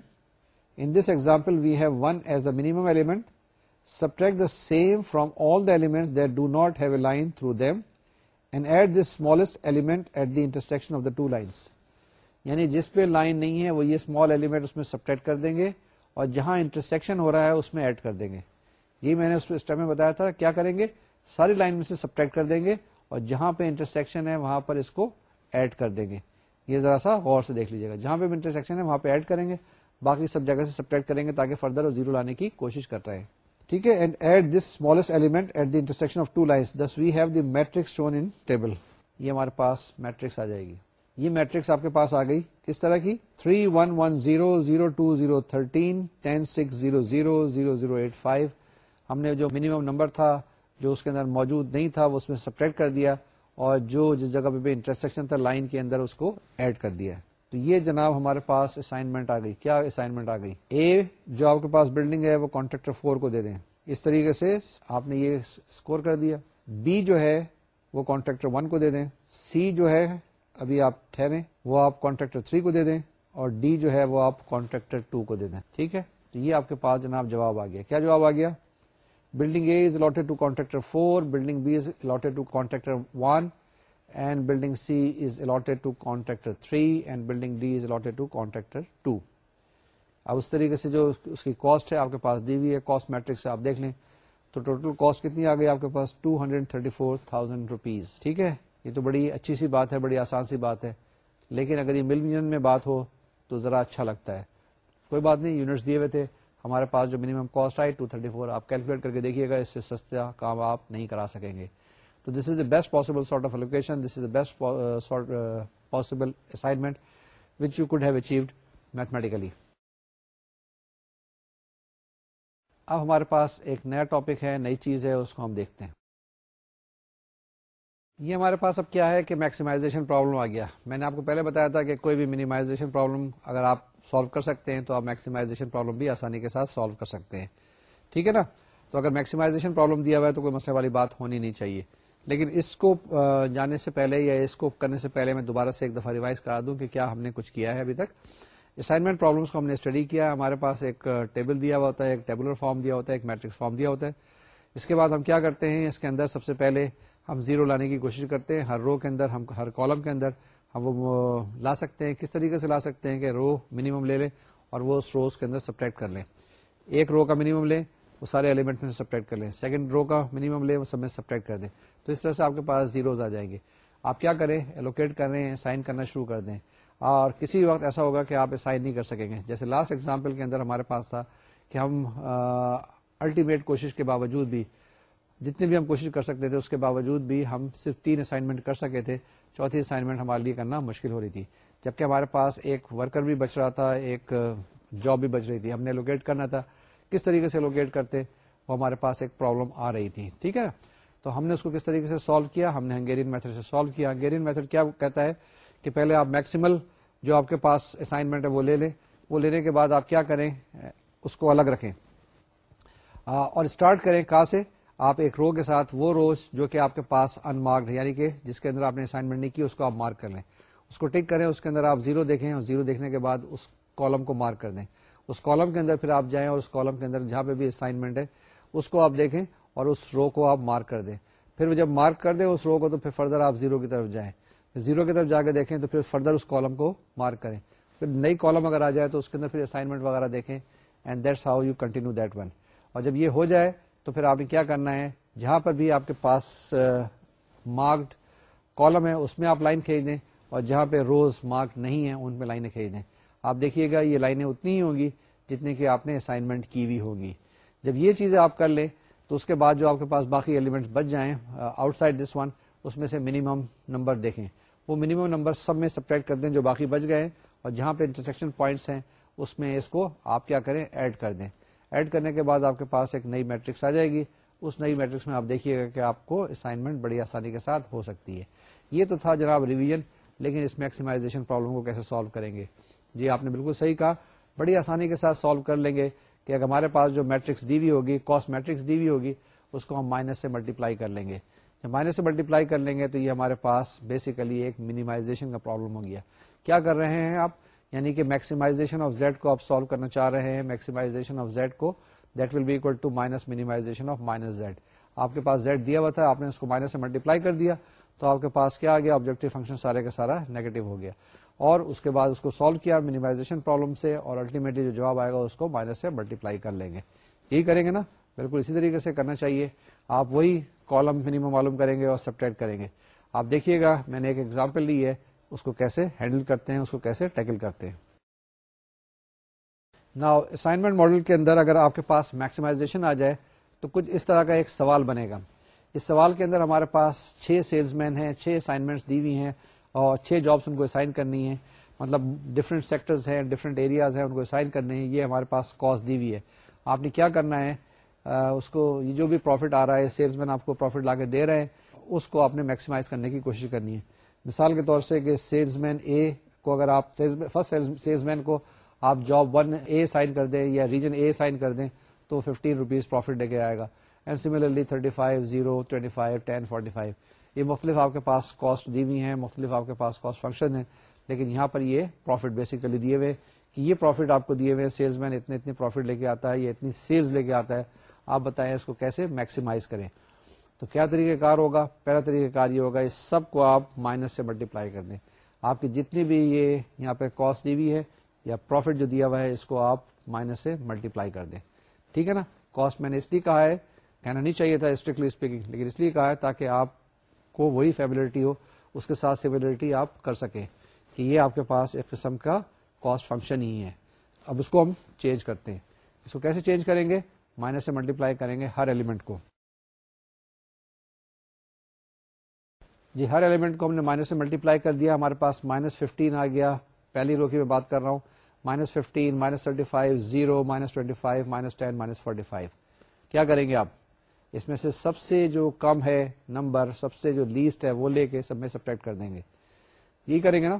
in this example we have one as the minimum element subtract the same from all the element that do not have a line through them and add this smallest element at the intersection of the two lines یعنی جس پہ line نہیں ہے وہ یہ small element اس میں separate کر دیں گے اور جہاں انٹرسیکشن ہو رہا ہے اس میں ایڈ کر دیں گے۔ یہ میں نے اس اسٹیپ میں بتایا تھا، کیا کریں گے؟ ساری لائن میں سے سپریٹ کر دیں گے اور جہاں پہ انٹرسیکشن ہے وہاں پر اس کو ایڈ کر دیں گے۔ یہ ذرا سا غور سے دیکھ لیجیے گا۔ جہاں پہ انٹرسیکشن ہے وہاں پہ ایڈ کریں گے، باقی سب جگہ سے سپریٹ کریں گے تاکہ فردر اور زیرو لانے کی کوشش کرتا ہے۔ ٹھیک ہے؟ And add this smallest element at the intersection of two lines this we have the matrix shown in table یہ ہمارے پاس میٹرکس آ جائے گی۔ یہ میٹرکس آپ کے پاس آ گئی۔ کس طرح کی؟ Three one one zero zero two zero thirteen ten six zero zero zero zero eight five ہم نے جو منیمم نمبر تھا، جو اس کے اندر موجود نہیں تھا، وہ اس میں سپریٹ کر دیا اور جو جس جگہ پہ انٹرسیکشن تھا لائن کے اندر اس کو ایڈ کر دیا۔ تو یہ جناب ہمارے پاس اسائنمنٹ آ گئی۔ کیا اسائنمنٹ آ گئی؟ اے جو آپ کے پاس بلڈنگ ہے وہ کانٹریکٹر فور کو دے دیں۔ اس طریقے سے آپ نے یہ اسکور کر دیا۔ بی جو ہے وہ کانٹریکٹر ون کو دے دیں۔ سی جو ہے ابھی آپ ٹھہرے وہ آپ کانٹریکٹر تھری کو دے دیں اور ڈی جو ہے وہ آپ کانٹریکٹر ٹو کو دے دیں۔ ٹھیک ہے؟ تو یہ آپ کے پاس جناب جواب آ گیا۔ کیا جواب آ گیا؟ Building A is allotted to contractor four building B is allotted to contractor one and building C is allotted to contractor three and building D is allotted to contractor two اب اس طریقے سے جو اس کی کاسٹ ہے، آپ کے پاس دی ہوئی ہے کاسٹ میٹرک سے آپ دیکھ لیں تو ٹوٹل کاسٹ کتنی آ گئی؟ آپ کے پاس two hundred thirty four thousand rupees ٹھیک ہے؟ یہ تو بڑی اچھی سی بات ہے، بڑی آسان سی بات ہے۔ لیکن اگر یہ مل میں بات ہو تو ذرا اچھا لگتا ہے۔ کوئی بات نہیں یونٹس دیے ہوئے تھے۔ ہمارے پاس جو minimum cost I two thirty four آپ کیلکولیٹ کر کے دیکھیے گا، اس سے سستا کام آپ نہیں کرا سکیں گے۔ تو this is the best possible sort of allocation this is the best possible assignment which you could have achieved mathematically اب ہمارے پاس ایک نیا ٹاپک ہے نئی چیز ہے اس کو ہم دیکھتے ہیں یہ ہمارے پاس اب کیا ہے کہ میکسیمائزیشن پرابلم آ گیا میں نے آپ کو پہلے بتایا تھا کہ کوئی بھی منیمائزیشن پرابلم اگر آپ سالو کر سکتے ہیں تو آپ میکسیمائزیشن پرابلم بھی آسانی کے ساتھ سالو کر سکتے ہیں ٹھیک ہے نا تو اگر میکسیمائزیشن پرابلم دیا ہوا ہے تو کوئی مسئلے والی بات ہونی نہیں چاہیے لیکن اس کو جانے سے پہلے یا اس کو کرنے سے پہلے میں دوبارہ سے ایک دفعہ ریوائز کرا دوں کہ کیا ہم نے کچھ کیا ہے ابھی تک۔ اسائنمنٹ پرابلمس کو ہم نے اسٹڈی کیا۔ ہمارے پاس ایک ٹیبل دیا ہوا ہوتا ہے، ایک ٹیبلر فارم دیا ہوتا ہے، ایک میٹرکس فارم دیا ہوتا ہے۔ اس کے بعد ہم کیا کرتے ہیں؟ اس کے اندر سب سے پہلے ہم زیرو لانے کی کوشش کرتے ہیں۔ ہر رو کے اندر ہم ہر کالم کے اندر ہم وہ لا سکتے ہیں۔ کس طریقے سے لا سکتے ہیں کہ رو منیمم لے لیں اور وہ اس روز کے اندر سبٹریکٹ کر لیں۔ ایک رو کا منیمم لیں۔ وہ سارے ایلیمنٹ میں سے سبٹریکٹ کر لیں۔ سیکنڈ رو کا منیمم لیں، وہ سب میں سبٹریکٹ کر دیں۔ تو اس طرح سے آپ کے پاس زیروز آ جائیں گے۔ آپ کیا کریں؟ ایلوکیٹ کر رہے ہیں سائن کرنا شروع کر دیں۔ اور کسی وقت ایسا ہوگا کہ آپ سائن نہیں کر سکیں گے۔ جیسے لاسٹ ایگزامپل کے اندر ہمارے پاس تھا کہ ہم الٹیمیٹ کوشش کے باوجود بھی جتنی بھی ہم کوشش کر سکتے تھے، اس کے باوجود بھی ہم صرف تین اسائنمنٹ کر سکے تھے۔ چوتھی اسائنمنٹ ہمارے لیے کرنا مشکل ہو رہی تھی۔ جبکہ ہمارے پاس ایک ورکر بھی بچ رہا تھا، ایک جاب بھی بچ رہی تھی۔ ہم نے لوکیٹ کرنا تھا۔ کس طریقے سے لوکیٹ کرتے وہ ہمارے پاس ایک پرابلم آ رہی تھی، ٹھیک ہے؟ نا تو ہم نے اس کو کس طریقے سے سالو کیا؟ ہم نے ہنگیرین میتھڈ سے سالو کیا۔ ہنگیرین میتھڈ کیا کہتا ہے کہ پہلے آپ میکسیمل جو آپ کے پاس اسائنمنٹ ہے وہ لے لیں۔ وہ لینے کے بعد آپ کیا کریں؟ اس کو الگ رکھیں۔ اور اسٹارٹ کریں کہاں سے؟ آپ ایک رو کے ساتھ وہ روز جو کہ آپ کے پاس ان مارکڈ یعنی کہ جس کے اندر آپ نے اسائنمنٹ نہیں کی، اس کو آپ مارک کر لیں۔ اس کو ٹک کریں، اس کے اندر آپ زیرو دیکھیں اور زیرو دیکھنے کے بعد اس کالم کو مارک کر دیں۔ اس کالم کے اندر پھر آپ جائیں اور اس کالم کے اندر جہاں پہ بھی اسائنمنٹ ہے، اس کو آپ دیکھیں اور اس رو کو آپ مارک کر دیں۔ پھر جب مارک کر دیں اس رو کو تو پھر فردر آپ زیرو کی طرف جائیں۔ زیرو کی طرف جا کے دیکھیں تو پھر فردر اس کالم کو مارک کریں۔ پھر نئی کالم اگر آ جائے تو اس کے اندر پھر اسائنمنٹ وغیرہ دیکھیں۔ And that's how you continue that one اور جب یہ ہو جائے تو پھر آپ نے کیا کرنا ہے؟ جہاں پر بھی آپ کے پاس مارکڈ کالم ہے، اس میں آپ لائن کھینچ دیں اور جہاں پہ روز مارک نہیں ہے ان پہ لائنیں کھینچ دیں۔ آپ دیکھیے گا یہ لائنیں اتنی ہی ہوں گی جتنے کہ آپ نے اسائنمنٹ کی ہوئی ہوگی۔ جب یہ چیزیں آپ کر لیں تو اس کے بعد جو آپ کے پاس باقی ایلیمنٹ بچ جائیں آؤٹ سائڈ دس ون اس میں سے منیمم نمبر دیکھیں۔ وہ منیمم نمبر سب میں سپریٹ کر دیں جو باقی بچ گئے اور جہاں پہ انٹرسیکشن پوائنٹس ہیں، اس میں اس کو آپ کیا کریں ایڈ کر دیں۔ ایڈ کرنے کے بعد آپ کے پاس ایک نئی میٹرکس آ جائے گی۔ اس نئی میٹرکس میں آپ دیکھیے گا کہ آپ کو اسائنمنٹ بڑی آسانی کے ساتھ ہو سکتی ہے۔ یہ تو تھا جناب ریویژن لیکن اس میکسیمائزیشن پرابلم کو کیسے سالو کریں گے؟ جی آپ نے بالکل صحیح کہا۔ بڑی آسانی کے ساتھ سالو کر لیں گے کہ اگر ہمارے پاس جو میٹرکس دی ہوئی ہوگی کاسٹ میٹرکس دی ہوئی ہوگی، اس کو ہم مائنس سے ملٹیپلائی کر لیں گے۔ جب مائنس سے ملٹیپلائی کر لیں گے تو یہ ہمارے پاس بیسیکلی ایک منیمائزیشن کا پرابلم ہو گیا۔ کیا کر رہے ہیں آپ؟ یعنی کہ میکسیمائزیشن آف زیڈ کو آپ سالو کرنا چاہ رہے ہیں میکسیمائزیشن آف زیڈ کو that will be equal to minus minimisation of minus Z آپ کے پاس زیڈ دیا ہوا تھا، آپ نے اس کو مائنس سے ملٹیپلائی کر دیا، تو آپ کے پاس کیا آ گیا؟ آبجیکٹو فنکشن سارے کا سارا نیگیٹو ہو گیا۔ اور اس کے بعد اس کو سالو کیا منیمائزیشن پرابلم سے اور الٹیمیٹلی جو جواب آئے گا اس کو مائنس سے ملٹیپلائی کر لیں گے۔ یہی کریں گے نا؟ بالکل اسی طریقے سے کرنا چاہیے۔ آپ وہی کالم منیمم معلوم کریں گے اور سبٹریٹ کریں گے۔ آپ دیکھیے گا، میں نے ایک ایگزامپل لی ہے۔ اس کو کیسے ہینڈل کرتے ہیں، اس کو کیسے ٹیکل کرتے ہیں۔ نا اسائنمنٹ ماڈل کے اندر اگر آپ کے پاس میکسیمائزیشن آ جائے تو کچھ اس طرح کا ایک سوال بنے گا۔ اس سوال کے اندر ہمارے پاس چھ سیلس مین ہیں، چھ اسائنمنٹس دی ہوئی ہیں۔ اور چھ جابس ان کو اسائن کرنی ہے مطلب ڈفرینٹ سیکٹرز ہیں ڈفرینٹ ایریاز ہیں، ان کو اسائن کرنے ہیں۔ یہ ہمارے پاس کاسٹ دی ہوئی ہے۔ آپ نے کیا کرنا ہے؟ اس کو یہ جو بھی پروفٹ آ رہا ہے سیلس مین آپ کو پروفٹ لا کے دے رہے ہیں، اس کو آپ نے میکسیمائز کرنے کی کوشش کرنی ہے۔ مثال کے طور سے کہ سیلس مین اے کو اگر آپ فرسٹ سیلس مین کو آپ جاب ون اے سائن کر دیں یا ریجن اے سائن کر دیں، تو ففٹین روپیز پروفٹ لے کے آئے گا۔ And similarly thirty five zero twenty five ten forty five یہ مختلف آپ کے پاس کاسٹ دی ہوئی ہیں، مختلف آپ کے پاس کاسٹ فنکشن ہے لیکن یہاں پر یہ پروفٹ بیسیکلی دیے ہوئے کہ یہ پروفٹ آپ کو دیے ہوئے سیلس مین اتنے اتنے پروفٹ لے کے آتا ہے، یہ اتنی سیلز لے کے آتا ہے، آپ بتائیں اس کو کیسے میکسیمائز کریں۔ تو کیا طریقہ کار ہوگا؟ پہلا طریقہ کار یہ ہوگا، اس سب کو آپ مائنس سے ملٹیپلائی کر دیں۔ آپ کی جتنی بھی یہ یہاں پہ کاسٹ دی ہوئی ہے یا پروفٹ جو دیا ہوا ہے، اس کو آپ مائنس سے ملٹیپلائی کر دیں۔ ٹھیک ہے نا؟ کاسٹ میں نے اس لیے کہا ہے، کہنا نہیں چاہیے تھا اسٹرکٹلی اسپیکنگ لیکن اس لیے کہا ہے تاکہ آپ کو وہی فیبلٹی ہو، اس کے ساتھ سیبلٹی آپ کر سکیں کہ یہ آپ کے پاس ایک قسم کا کاسٹ فنکشن ہی ہے۔ اب اس کو ہم چینج کرتے ہیں۔ اس کو کیسے چینج کریں گے؟ مائنس سے ملٹیپلائی کریں گے ہر ایلیمنٹ کو۔ جی ہر ایلیمنٹ کو ہم نے مائنس سے ملٹیپلائی کر دیا۔ ہمارے پاس مائنس ففٹین آ گیا۔ پہلی رو کی میں بات کر رہا ہوں۔ Minus fifteen minus thirty five zero minus twenty five minus ten minus forty five کیا کریں گے آپ؟ اس میں سے سب سے جو کم ہے نمبر، سب سے جو لیسٹ ہے وہ لے کے سب میں سبٹریکٹ کر دیں گے۔ یہ کریں گے نا؟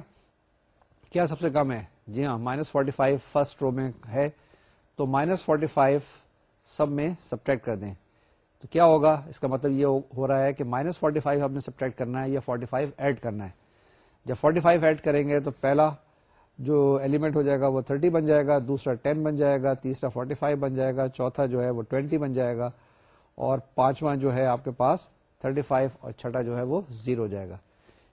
کیا سب سے کم ہے؟ جی ہاں minus forty five first row میں ہے، تو مائنس فورٹی فائیو سب میں سبٹریکٹ کر دیں۔ تو کیا ہوگا؟ اس کا مطلب یہ ہو رہا ہے کہ مائنس فورٹی فائیو ہم نے سبٹریکٹ کرنا ہے یا فورٹی فائیو ایڈ کرنا ہے۔ جب فورٹی فائیو ایڈ کریں گے تو پہلا جو ایلیمنٹ ہو جائے گا وہ تھرٹی بن جائے گا، دوسرا ٹین بن جائے گا، تیسرا فورٹی فائیو بن جائے گا، چوتھا جو ہے وہ ٹوینٹی بن جائے گا۔ اور پانچواں جو ہے آپ کے پاس تھرٹی فائیو اور چھٹا جو ہے وہ زیرو ہو جائے گا۔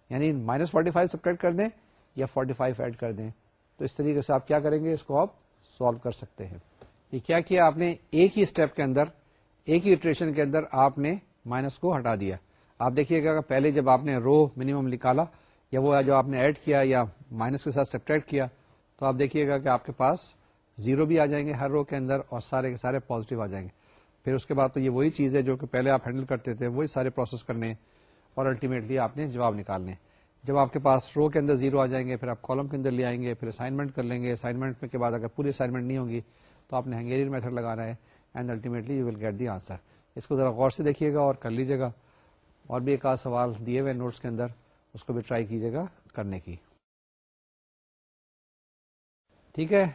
یعنی مائنس فورٹی فائیو سبٹریکٹ کر دیں یا فورٹی فائیو ایڈ کر دیں۔ تو اس طریقے سے آپ کیا کریں گے؟ اس کو آپ سالو کر سکتے ہیں۔ یہ کیا کیا آپ نے؟ ایک ہی اسٹیپ کے اندر، ایک ہی اٹریشن کے اندر آپ نے مائنس کو ہٹا دیا۔ آپ دیکھیے گا پہلے جب آپ نے رو منیمم نکالا یا وہ جو آپ نے ایڈ کیا یا مائنس کے ساتھ سبٹریکٹ کیا، تو آپ دیکھیے گا کہ آپ کے پاس زیرو بھی آ جائیں گے ہر رو کے اندر اور سارے کے سارے پازیٹو آ جائیں گے۔ پھر اس کے بعد تو یہ وہی چیز ہے جو کہ پہلے آپ ہینڈل کرتے تھے، وہی سارے پروسیس کرنے اور الٹیمیٹلی آپ نے جواب نکالنے جب آپ کے پاس رو کے اندر زیرو آ جائیں گے، پھر آپ کالم کے اندر لے آئیں گے، پھر اسائنمنٹ کر لیں گے۔ اسائنمنٹ کے بعد اگر پوری اسائنمنٹ نہیں ہوگی تو آپ نے ہنگیرین میتھڈ لگانا ہے and ultimately you will get the answer اس کو ذرا غور سے دیکھیے گا اور کر لیجیے گا۔ اور بھی ایک آدھ سوال دیے ہوئے نوٹس کے اندر، اس کو بھی ٹرائی کیجیے گا کرنے کی۔ ٹھیک ہے؟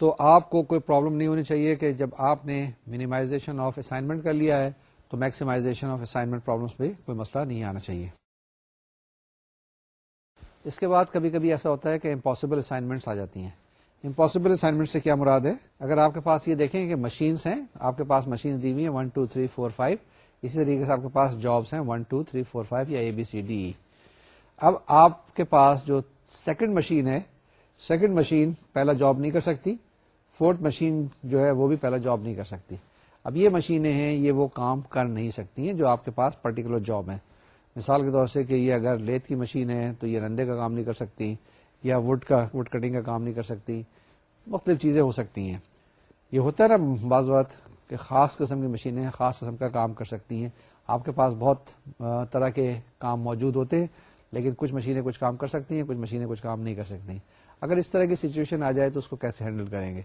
تو آپ کو کوئی پرابلم نہیں ہونی چاہیے کہ جب آپ نے منیمائزیشن آف اسائنمنٹ کر لیا ہے، تو میکسیمائزیشن آف اسائنمنٹ پرابلم پہ کوئی مسئلہ نہیں آنا چاہیے۔ اس کے بعد کبھی کبھی ایسا ہوتا ہے کہ امپاسبل اسائنمنٹس آ جاتی ہیں۔ امپاسبل اسائنمنٹ سے کیا مراد ہے؟ اگر آپ کے پاس یہ دیکھیں کہ مشینس ہیں، آپ کے پاس مشین دی ہوئی ہیں one two three four five اسی طریقے سے آپ کے پاس جابس ہیں one two three four five یا اے بی سی ڈی اب آپ کے پاس جو سیکنڈ مشین ہے سیکنڈ مشین پہلا جاب نہیں کر سکتی فورتھ مشین جو ہے وہ بھی پہلا جاب نہیں کر سکتی۔ اب یہ مشینیں ہیں، یہ وہ کام کر نہیں سکتی ہیں جو آپ کے پاس پرٹیکولر جاب ہے مثال کے طور سے کہ یہ اگر لیت کی مشین ہے تو یہ رندے کا کام نہیں کر سکتی، یا وڈ کا وڈ کٹنگ کا کام نہیں کر سکتی۔ مختلف چیزیں ہو سکتی ہیں۔ یہ ہوتا ہے نا بعض بات کہ خاص قسم کی مشینیں خاص قسم کا کام کر سکتی ہیں۔ آپ کے پاس بہت طرح کے کام موجود ہوتے ہیں، لیکن کچھ مشینیں کچھ کام کر سکتی ہیں، کچھ مشینیں کچھ کام نہیں کر سکتی۔ اگر اس طرح کی سچویشن آ جائے تو اس کو کیسے ہینڈل کریں گے؟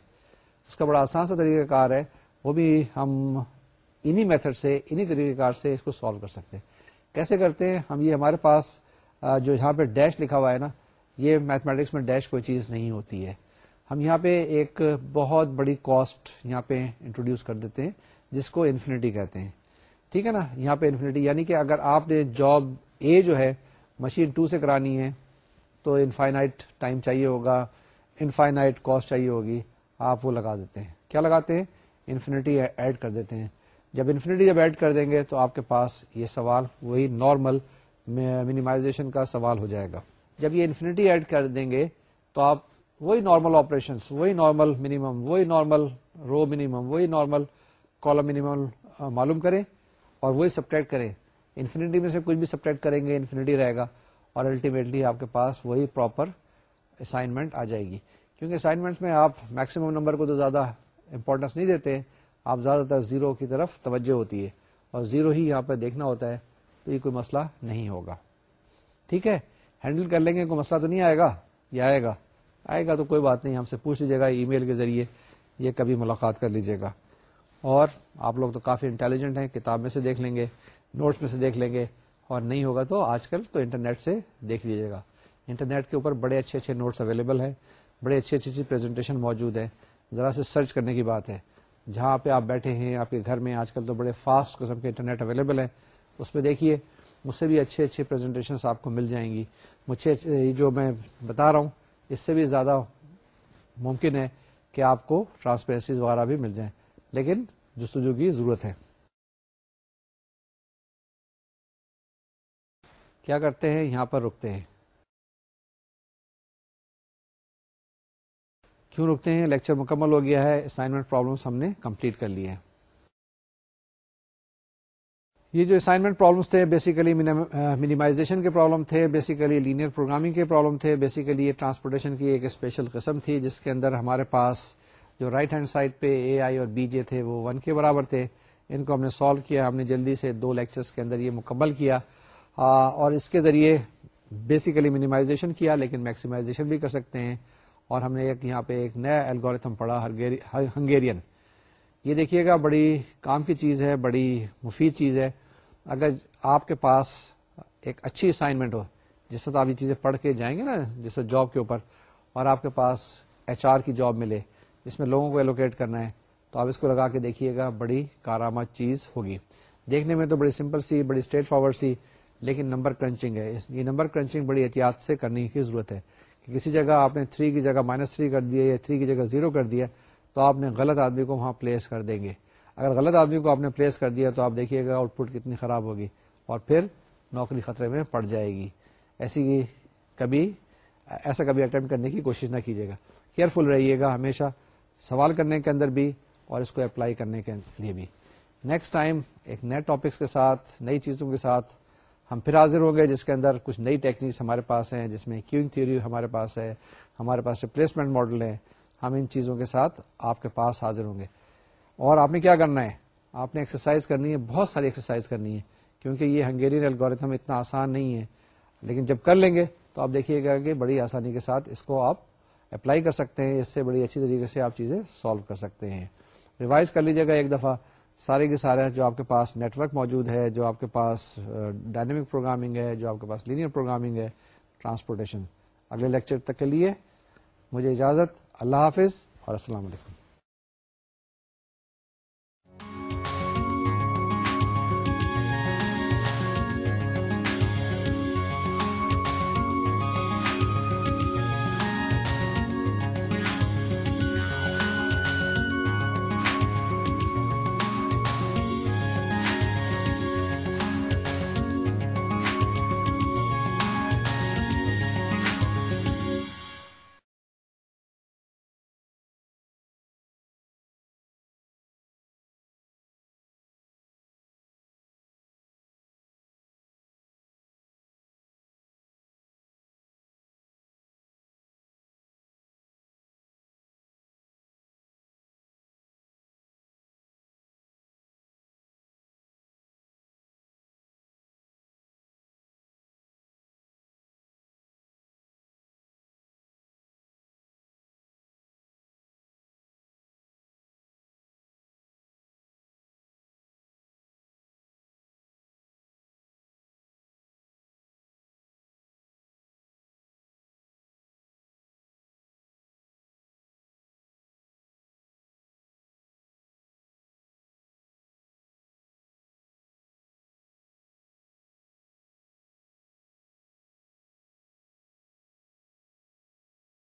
اس کا بڑا آسان سا طریقہ کار ہے، وہ بھی ہم انہی میتھڈ سے، انہی طریقہ کار سے اس کو سالو کر سکتے ہیں۔ کیسے کرتے ہیں؟ ہم یہ ہمارے پاس جو یہاں پہ ڈیش لکھا ہوا ہے نا، یہ میتھمیٹکس میں ڈیش کوئی چیز نہیں ہوتی ہے۔ ہم یہاں پہ ایک بہت بڑی کاسٹ یہاں پہ انٹروڈیوس کر دیتے ہیں، جس کو انفینٹی کہتے ہیں۔ ٹھیک ہے نا؟ یہاں پہ انفینٹی یعنی کہ اگر آپ نے جاب اے جو ہے مشین ٹو سے کرانی ہے، تو انفائنائٹ ٹائم چاہیے ہوگا انفائنائٹ کاسٹ چاہیے ہوگی۔ آپ وہ لگا دیتے ہیں۔ کیا لگاتے ہیں؟ انفینٹی ایڈ کر دیتے ہیں۔ جب انفینٹی جب ایڈ کر دیں گے تو آپ کے پاس یہ سوال، وہی نارمل منیمائزیشن کا سوال ہو جائے گا۔ جب یہ انفینٹی ایڈ کر دیں گے تو آپ وہی نارمل آپریشن وہی نارمل منیمم وہی نارمل رو منیمم وہی نارمل کالم منیمم معلوم کریں اور وہی سبٹریکٹ کریں۔ انفینٹی میں سے کچھ بھی سبٹریکٹ کریں گے انفینٹی رہے گا اور الٹیمیٹلی آپ کے پاس وہی پراپر اسائنمنٹ آ جائے گی۔ کیونکہ اسائنمنٹ میں آپ میکسیمم نمبر کو تو زیادہ امپورٹینس نہیں دیتے، آپ زیادہ تر زیرو کی طرف توجہ ہوتی ہے۔ اور زیرو ہی یہاں پہ دیکھنا ہوتا ہے تو یہ کوئی مسئلہ نہیں ہوگا۔ ٹھیک ہے؟ ہینڈل کر لیں گے، کوئی مسئلہ تو نہیں آئے گا؟ یہ آئے گا۔ آئے گا تو کوئی بات نہیں، ہم سے پوچھ لیجیے گا ای میل کے ذریعے، یہ کبھی ملاقات کر لیجیے گا۔ اور آپ لوگ تو کافی انٹیلیجنٹ ہیں، کتاب میں سے دیکھ لیں گے نوٹس میں سے دیکھ لیں گے۔ اور نہیں ہوگا تو آج کل تو انٹرنیٹ سے دیکھ لیجیے گا۔ انٹرنیٹ کے اوپر بڑے اچھے اچھے نوٹس اویلیبل ہیں۔ بڑے اچھی اچھی پریزنٹیشن موجود ہے ذرا سے سرچ کرنے کی بات ہے۔ جہاں پہ آپ بیٹھے ہیں، آپ کے گھر میں آج کل تو بڑے فاسٹ قسم کے انٹرنیٹ اویلیبل ہیں۔ اس پہ دیکھیے، مجھ سے بھی اچھے اچھے پریزنٹیشن آپ کو مل جائیں گی۔ مجھے جو میں بتا رہا ہوں، اس سے بھی زیادہ ممکن ہے کہ آپ کو ٹرانسپیرنسیز وغیرہ بھی مل جائیں۔ لیکن جستجو کی ضرورت ہے۔ کیا کرتے ہیں؟ یہاں پر رکتے ہیں۔ کیوں رکتے ہیں؟ لیکچر مکمل ہو گیا ہے اسائنمنٹ پرابلمس ہم نے کمپلیٹ کر لیے ہیں۔ یہ جو اسائنمنٹ پرابلمس تھے بیسیکلی منیمائزیشن کے پرابلم تھے بیسیکلی لینئر پروگرامنگ کے پرابلم تھے بیسیکلی یہ ٹرانسپورٹیشن کی ایک اسپیشل قسم تھی، جس کے اندر ہمارے پاس جو رائٹ ہینڈ سائڈ پہ اے آئی اور بی جے تھے، وہ ون کے برابر تھے۔ ان کو ہم نے سالو کیا، ہم نے جلدی سے دو لیکچرز کے اندر یہ مکمل کیا۔ اور اس کے ذریعے بیسیکلی منیمائزیشن کیا، لیکن میکسیمائزیشن بھی کر سکتے ہیں۔ اور ہم نے ایک یہاں پہ ایک نیا الگوریتھم پڑھا ہنگیرین۔ یہ دیکھیے گا، بڑی کام کی چیز ہے، بڑی مفید چیز ہے۔ اگر آپ کے پاس ایک اچھی اسائنمنٹ ہو، جس وقت آپ یہ چیزیں پڑھ کے جائیں گے نا، جس وقت جاب کے اوپر، اور آپ کے پاس ایچ آر کی جاب ملے، جس میں لوگوں کو ایلوکیٹ کرنا ہے، تو آپ اس کو لگا کے دیکھیے گا، بڑی کارآمد چیز ہوگی۔ دیکھنے میں تو بڑی سمپل سی، بڑی اسٹریٹ فارورڈ سی، لیکن نمبر کرنچنگ ہے۔ یہ نمبر کرنچنگ بڑی احتیاط سے کرنے کی ضرورت ہے۔ کہ کسی جگہ آپ نے تھری کی جگہ مائنس تھری کر دیا یا تھری کی جگہ زیرو کر دیا تو آپ نے غلط آدمی کو وہاں پلیس کر دیں گے۔ اگر غلط آدمی کو آپ نے پلیس کر دیا تو آپ دیکھیے گا آؤٹ پٹ کتنی خراب ہوگی اور پھر نوکری خطرے میں پڑ جائے گی۔ ایسی کبھی، ایسا کبھی اٹمپٹ کرنے کی کوشش نہ کیجیے گا۔ کیئرفل رہیے گا ہمیشہ، سوال کرنے کے اندر بھی اور اس کو اپلائی کرنے کے لیے بھی۔ نیکسٹ ٹائم ایک نئے ٹاپکس کے ساتھ، نئی چیزوں کے ساتھ ہم پھر حاضر ہوں گے جس کے اندر کچھ نئی ٹیکنیکس ہمارے پاس ہیں، جس میں کیونگ تھیوری ہمارے پاس ہے، ہمارے پاس ریپلیسمنٹ ماڈل ہے ہم ان چیزوں کے ساتھ آپ کے پاس حاضر ہوں گے۔ اور آپ نے کیا کرنا ہے؟ آپ نے ایکسرسائز کرنی ہے، بہت ساری ایکسرسائز کرنی ہے، کیونکہ یہ ہنگیرین الگورتھم اتنا آسان نہیں ہے۔ لیکن جب کر لیں گے تو آپ دیکھیے گا کہ بڑی آسانی کے ساتھ اس کو آپ اپلائی کر سکتے ہیں، اس سے بڑی اچھی طریقے سے آپ چیزیں سالو کر سکتے ہیں۔ ریوائز کر لیجیے گا ایک دفعہ۔ سارے کے سارے جو آپ کے پاس نیٹ ورک موجود ہے، جو آپ کے پاس ڈائنمک پروگرامنگ ہے، جو آپ کے پاس لینئر پروگرامنگ ہے ٹرانسپورٹیشن اگلے لیکچر تک کے لیے مجھے اجازت، اللہ حافظ اور السلام علیکم۔